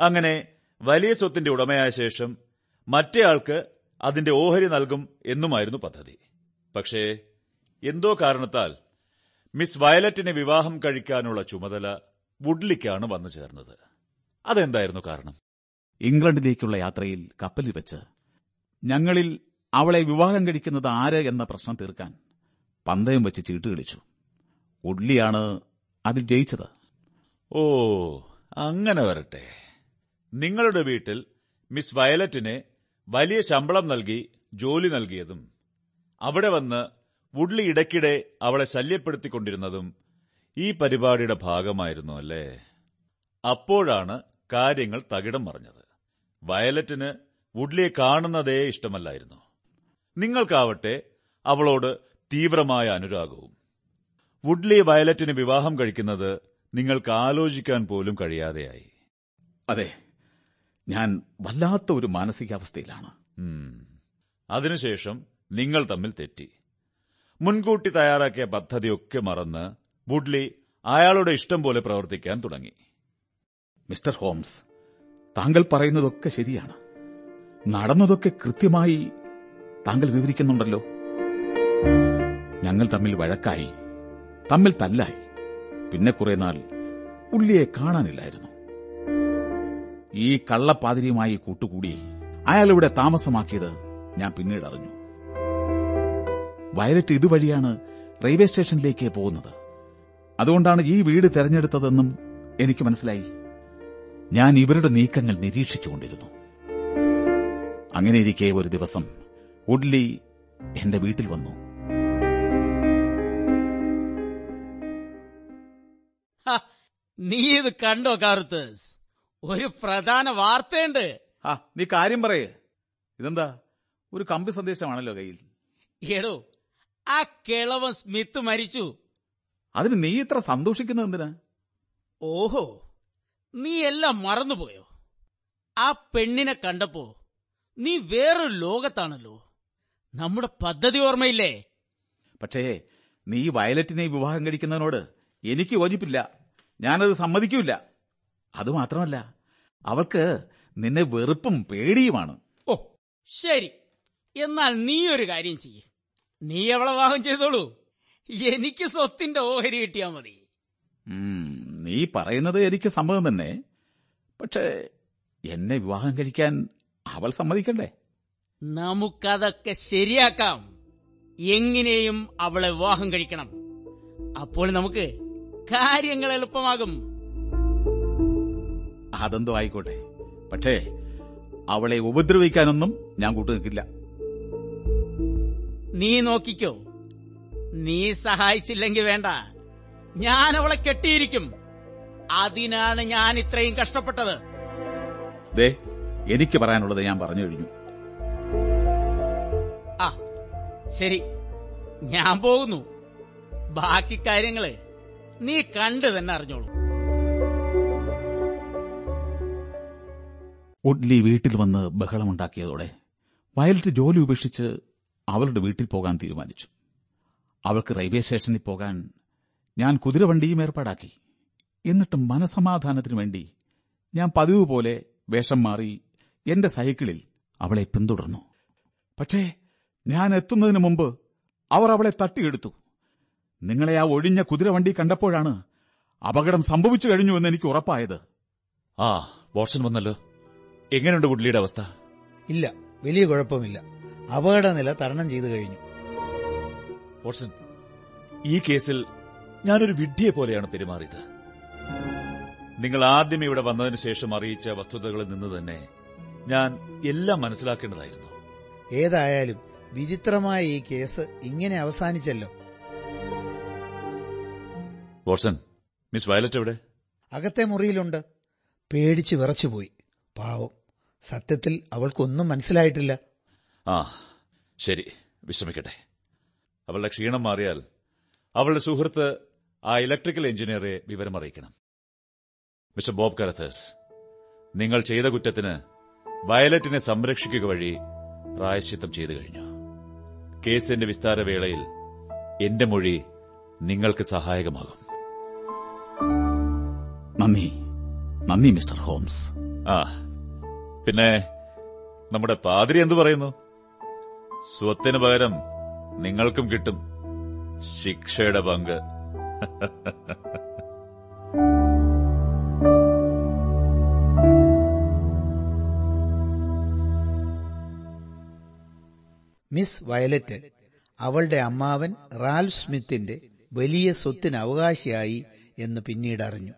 അങ്ങനെ വലിയ സ്വത്തിന്റെ ഉടമയായ ശേഷം മറ്റേയാൾക്ക് അതിന്റെ ഓഹരി നൽകും എന്നുമായിരുന്നു പദ്ധതി. പക്ഷേ എന്തോ കാരണത്താൽ മിസ് വയലറ്റിനെ വിവാഹം കഴിക്കാനുള്ള ചുമതല വുഡ്ലിക്കാണ് വന്നു ചേർന്നത്. അതെന്തായിരുന്നു കാരണം? ഇംഗ്ലണ്ടിലേക്കുള്ള യാത്രയിൽ കപ്പലിൽ വെച്ച് ഞങ്ങളിൽ അവളെ വിവാഹം കഴിക്കുന്നത് ആര് എന്ന പ്രശ്നം തീർക്കാൻ പന്തയം വെച്ച് ചീട്ട് കളിച്ചു. ഉഡ്ലിയാണ് അതിൽ ജയിച്ചത്. ഓ അങ്ങനെ വരട്ടെ. നിങ്ങളുടെ വീട്ടിൽ മിസ് വയലറ്റിനെ വലിയ ശമ്പളം നൽകി ജോലി നൽകിയതും അവിടെ വന്ന് വുഡ്ലി ഇടയ്ക്കിടെ അവളെ ശല്യപ്പെടുത്തിക്കൊണ്ടിരുന്നതും ഈ പരിപാടിയുടെ ഭാഗമായിരുന്നു അല്ലേ? അപ്പോഴാണ് കാര്യങ്ങൾ തകിടം മറിഞ്ഞത്. വയലറ്റിന് വുഡ്ലിയെ കാണുന്നതേ ഇഷ്ടമല്ലായിരുന്നു. നിങ്ങൾക്കാവട്ടെ അവളോട് തീവ്രമായ അനുരാഗവും. വുഡ്ലി വയലറ്റിന് വിവാഹം കഴിക്കുന്നത് നിങ്ങൾക്ക് ആലോചിക്കാൻ പോലും കഴിയാതെയായി. അതെ ഞാൻ വല്ലാത്ത ഒരു മാനസികാവസ്ഥയിലാണ്. അതിനുശേഷം നിങ്ങൾ തമ്മിൽ തെറ്റി. മുൻകൂട്ടി തയ്യാറാക്കിയ പദ്ധതിയൊക്കെ മറന്ന് വുഡ്ലി അയാളുടെ ഇഷ്ടം പോലെ പ്രവർത്തിക്കാൻ തുടങ്ങി. മിസ്റ്റർ ഹോംസ് താങ്കൾ പറയുന്നതൊക്കെ ശരിയാണ്. നടന്നതൊക്കെ കൃത്യമായി താങ്കൾ വിവരിക്കുന്നുണ്ടല്ലോ. ഞങ്ങൾ തമ്മിൽ വഴക്കായി തമ്മിൽ തല്ലായി. പിന്നെ കുറെ നാൾ ഉള്ളിയെ കാണാനില്ലായിരുന്നു. ഈ കള്ളപ്പാതിരിയുമായി കൂട്ടുകൂടി അയാൾ താമസമാക്കിയത് ഞാൻ പിന്നീട് അറിഞ്ഞു. വയലറ്റ് ഇതുവഴിയാണ് റെയിൽവേ സ്റ്റേഷനിലേക്ക് പോകുന്നത്. അതുകൊണ്ടാണ് ഈ വീട് തെരഞ്ഞെടുത്തതെന്നും എനിക്ക് മനസ്സിലായി. ഞാൻ ഇവരുടെ നീക്കങ്ങൾ നിരീക്ഷിച്ചുകൊണ്ടിരുന്നു. അങ്ങനെയിരിക്കെ ഒരു ദിവസം ഉഡ്ലി എന്റെ വീട്ടിൽ വന്നു. ഹ, നീ ഇത് കണ്ടോ കാറുത്തസ് ഒരു പ്രധാന വാർത്തയുണ്ട്. ആ നീ കാര്യം പറയേ. ഇതെന്താ? ഒരു കമ്പി സന്ദേശമാണല്ലോ കയ്യിൽ. എടോ ആ കിളവൻ സ്മിത്ത് മരിച്ചു. അതിന് നീ ഇത്ര സന്തോഷിക്കുന്നത് എന്തിനാ? ഓഹോ നീ എല്ലാം മറന്നുപോയോ? ആ പെണ്ണിനെ കണ്ടപ്പോ നീ വേറൊരു ലോകത്താണല്ലോ. നമ്മുടെ പദ്ധതി ഓർമ്മയില്ലേ? പക്ഷേ നീ വയലറ്റിനെ വിവാഹം കഴിക്കുന്നതിനോട് എനിക്ക് യോജിപ്പില്ല. ഞാനത് സമ്മതിക്കൂല അതുമാത്രമല്ല അവൾക്ക് നിന്നെ വെറുപ്പും പേടിയുമാണ്. ഓ ശരി. എന്നാൽ നീ ഒരു കാര്യം ചെയ്യ്. നീ അവളെ വിവാഹം ചെയ്തോളൂ. എനിക്ക് സ്വത്തിന്റെ ഓഹരി കിട്ടിയാ മതി. നീ പറയുന്നത് എനിക്ക് സമ്മതം തന്നെ. പക്ഷേ എന്നെ വിവാഹം കഴിക്കാൻ അവൾ സമ്മതിക്കണ്ടേ? നമുക്കതൊക്കെ ശരിയാക്കാം. എങ്ങനെയും അവളെ വിവാഹം കഴിക്കണം. അപ്പോൾ നമുക്ക് കാര്യങ്ങൾ എളുപ്പമാകും. അതെന്തോ ആയിക്കോട്ടെ. പക്ഷേ അവളെ ഉപദ്രവിക്കാനൊന്നും ഞാൻ കൂട്ടുനിൽക്കില്ല. നീ നോക്കിക്കോ. നീ സഹായിച്ചില്ലെങ്കിൽ വേണ്ട. ഞാൻ അവളെ കെട്ടിയിരിക്കും. അതിനാണ് ഞാൻ ഇത്രയും കഷ്ടപ്പെട്ടത്. ദേ എനിക്ക് പറയാനുള്ളത് ഞാൻ പറഞ്ഞു കഴിഞ്ഞു. ആ ശരി. ഞാൻ പോകുന്നു. ബാക്കി കാര്യങ്ങൾ നീ കണ്ടു തന്നെ അറിഞ്ഞോളൂ. ഉഡ്ലി വീട്ടിൽ വന്ന് ബഹളമുണ്ടാക്കിയതോടെ വയലറ്റ് ജോലി ഉപേക്ഷിച്ച് അവളുടെ വീട്ടിൽ പോകാൻ തീരുമാനിച്ചു. അവൾക്ക് റെയിൽവേ സ്റ്റേഷനിൽ പോകാൻ ഞാൻ കുതിരവണ്ടിയും ഏർപ്പാടാക്കി. എന്നിട്ടും മനസമാധാനത്തിനു വേണ്ടി ഞാൻ പതിവ് പോലെ വേഷം മാറി എന്റെ സൈക്കിളിൽ അവളെ പിന്തുടർന്നു. പക്ഷേ ഞാൻ എത്തുന്നതിന് മുമ്പ് അവർ അവളെ തട്ടിയെടുത്തു. നിങ്ങളെ ആ ഒഴിഞ്ഞ കുതിരവണ്ടി കണ്ടപ്പോഴാണ് അപകടം സംഭവിച്ചു കഴിഞ്ഞുവെന്ന് എനിക്ക് ഉറപ്പായത്. ആ വോഷൻ വന്നല്ലോ. എങ്ങനെയുണ്ട് ഗുഡ്ലിയുടെ അവസ്ഥ? ഇല്ല വലിയ കുഴപ്പമില്ല. അപകടനില തരണം ചെയ്തു കഴിഞ്ഞു. വാട്സൺ ഈ കേസിൽ ഞാനൊരു വിഡ്ഢിയെ പോലെയാണ് പെരുമാറിയത്. നിങ്ങൾ ആദ്യം ഇവിടെ വന്നതിന് ശേഷം അറിയിച്ച വസ്തുതകളിൽ നിന്ന് തന്നെ ഞാൻ എല്ലാം മനസ്സിലാക്കേണ്ടതായിരുന്നു. ഏതായാലും വിചിത്രമായ ഈ കേസ് ഇങ്ങനെ അവസാനിച്ചല്ലോ. വാട്സൺ മിസ് വയലറ്റ് എവിടെ? അകത്തെ മുറിയിലുണ്ട്. പേടിച്ച് വിറച്ചുപോയി. പാവം. സത്യത്തിൽ അവൾക്കൊന്നും മനസ്സിലായിട്ടില്ല. ആ ശരി വിശ്രമിക്കട്ടെ. അവളുടെ ക്ഷീണം മാറിയാൽ അവളുടെ സുഹൃത്ത് ആ ഇലക്ട്രിക്കൽ എഞ്ചിനീയറെ വിവരം അറിയിക്കണം. മിസ്റ്റർ ബോബ് കരത്തേഴ്സ് നിങ്ങൾ ചെയ്ത കുറ്റത്തിന് വയലറ്റിനെ സംരക്ഷിക്കുക വഴി പ്രായശ്ചിത്തം ചെയ്തു കഴിഞ്ഞു. കേസിന്റെ വിസ്താരവേളയിൽ എന്റെ മൊഴി നിങ്ങൾക്ക് സഹായകമാകും. Mummy mummy mister Holmes. ആ പിന്നെ നമ്മുടെ പാതിരി എന്തു പറയുന്നു? സ്വത്തിന് പകരം നിങ്ങൾക്കും കിട്ടും ശിക്ഷയുടെ പങ്ക്. മിസ് വയലറ്റ് അവളുടെ അമ്മാവൻ റാൽഫ് സ്മിത്തിന്റെ വലിയ സ്വത്തിന് അവകാശിയായി എന്ന് പിന്നീട് അറിഞ്ഞു.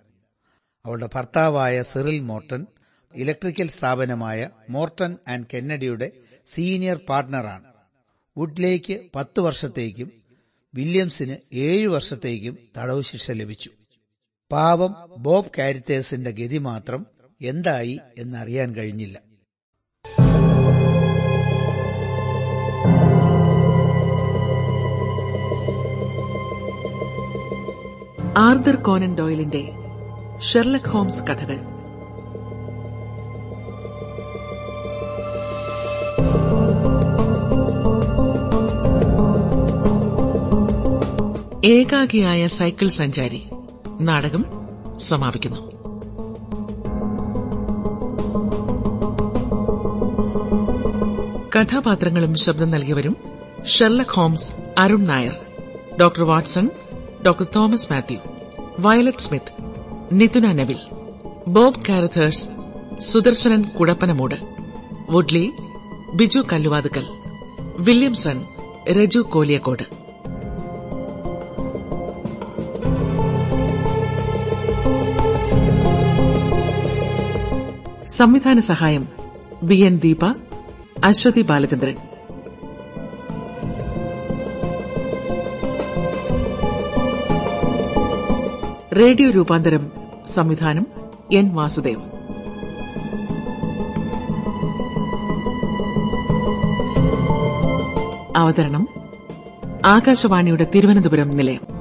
അവളുടെ ഭർത്താവായ സിറിൽ മോർട്ടൺ ഇലക്ട്രിക്കൽ സ്ഥാപനമായ മോർട്ടൺ ആൻഡ് കെന്നഡിയുടെ സീനിയർ പാർട്ട്ണറാണ് വുഡ്ലേക്ക് പത്ത് വർഷത്തേക്കും വില്യംസിന് ഏഴ് വർഷത്തേക്കും തടവ് ശിക്ഷ ലഭിച്ചു. പാവം ബോബ് കാരിത്തേഴ്സിന്റെ ഗതി മാത്രം എന്തായി എന്നറിയാൻ കഴിഞ്ഞില്ല. ആർദർ കോനൻ ഡോയിലിന്റെ ഷെർലക് ഹോംസ് കഥകൾ. ഏകാഗിയായ സൈക്കിൾ സഞ്ചാരി. നാടകം സമാപിക്കുന്നു. കഥാപാത്രങ്ങളും ശബ്ദം നൽകിയവരും Sherlock Holmes Arun Nair doctor Watson doctor Thomas Mathew Violet Smith Nithuna Nabil Bob Carruthers Sudarsanan Kudappanamoodu Woodley Biju Kalluvathukkal Williamson Raju Koliyakode. സംവിധാന സഹായം B N Deepa Aswathy Balachandran. Radio രൂപാന്തരം സംവിധാനം എൻ വാസുദേവ്. അവതരണം ആകാശവാണിയുടെ തിരുവനന്തപുരം നിലയം.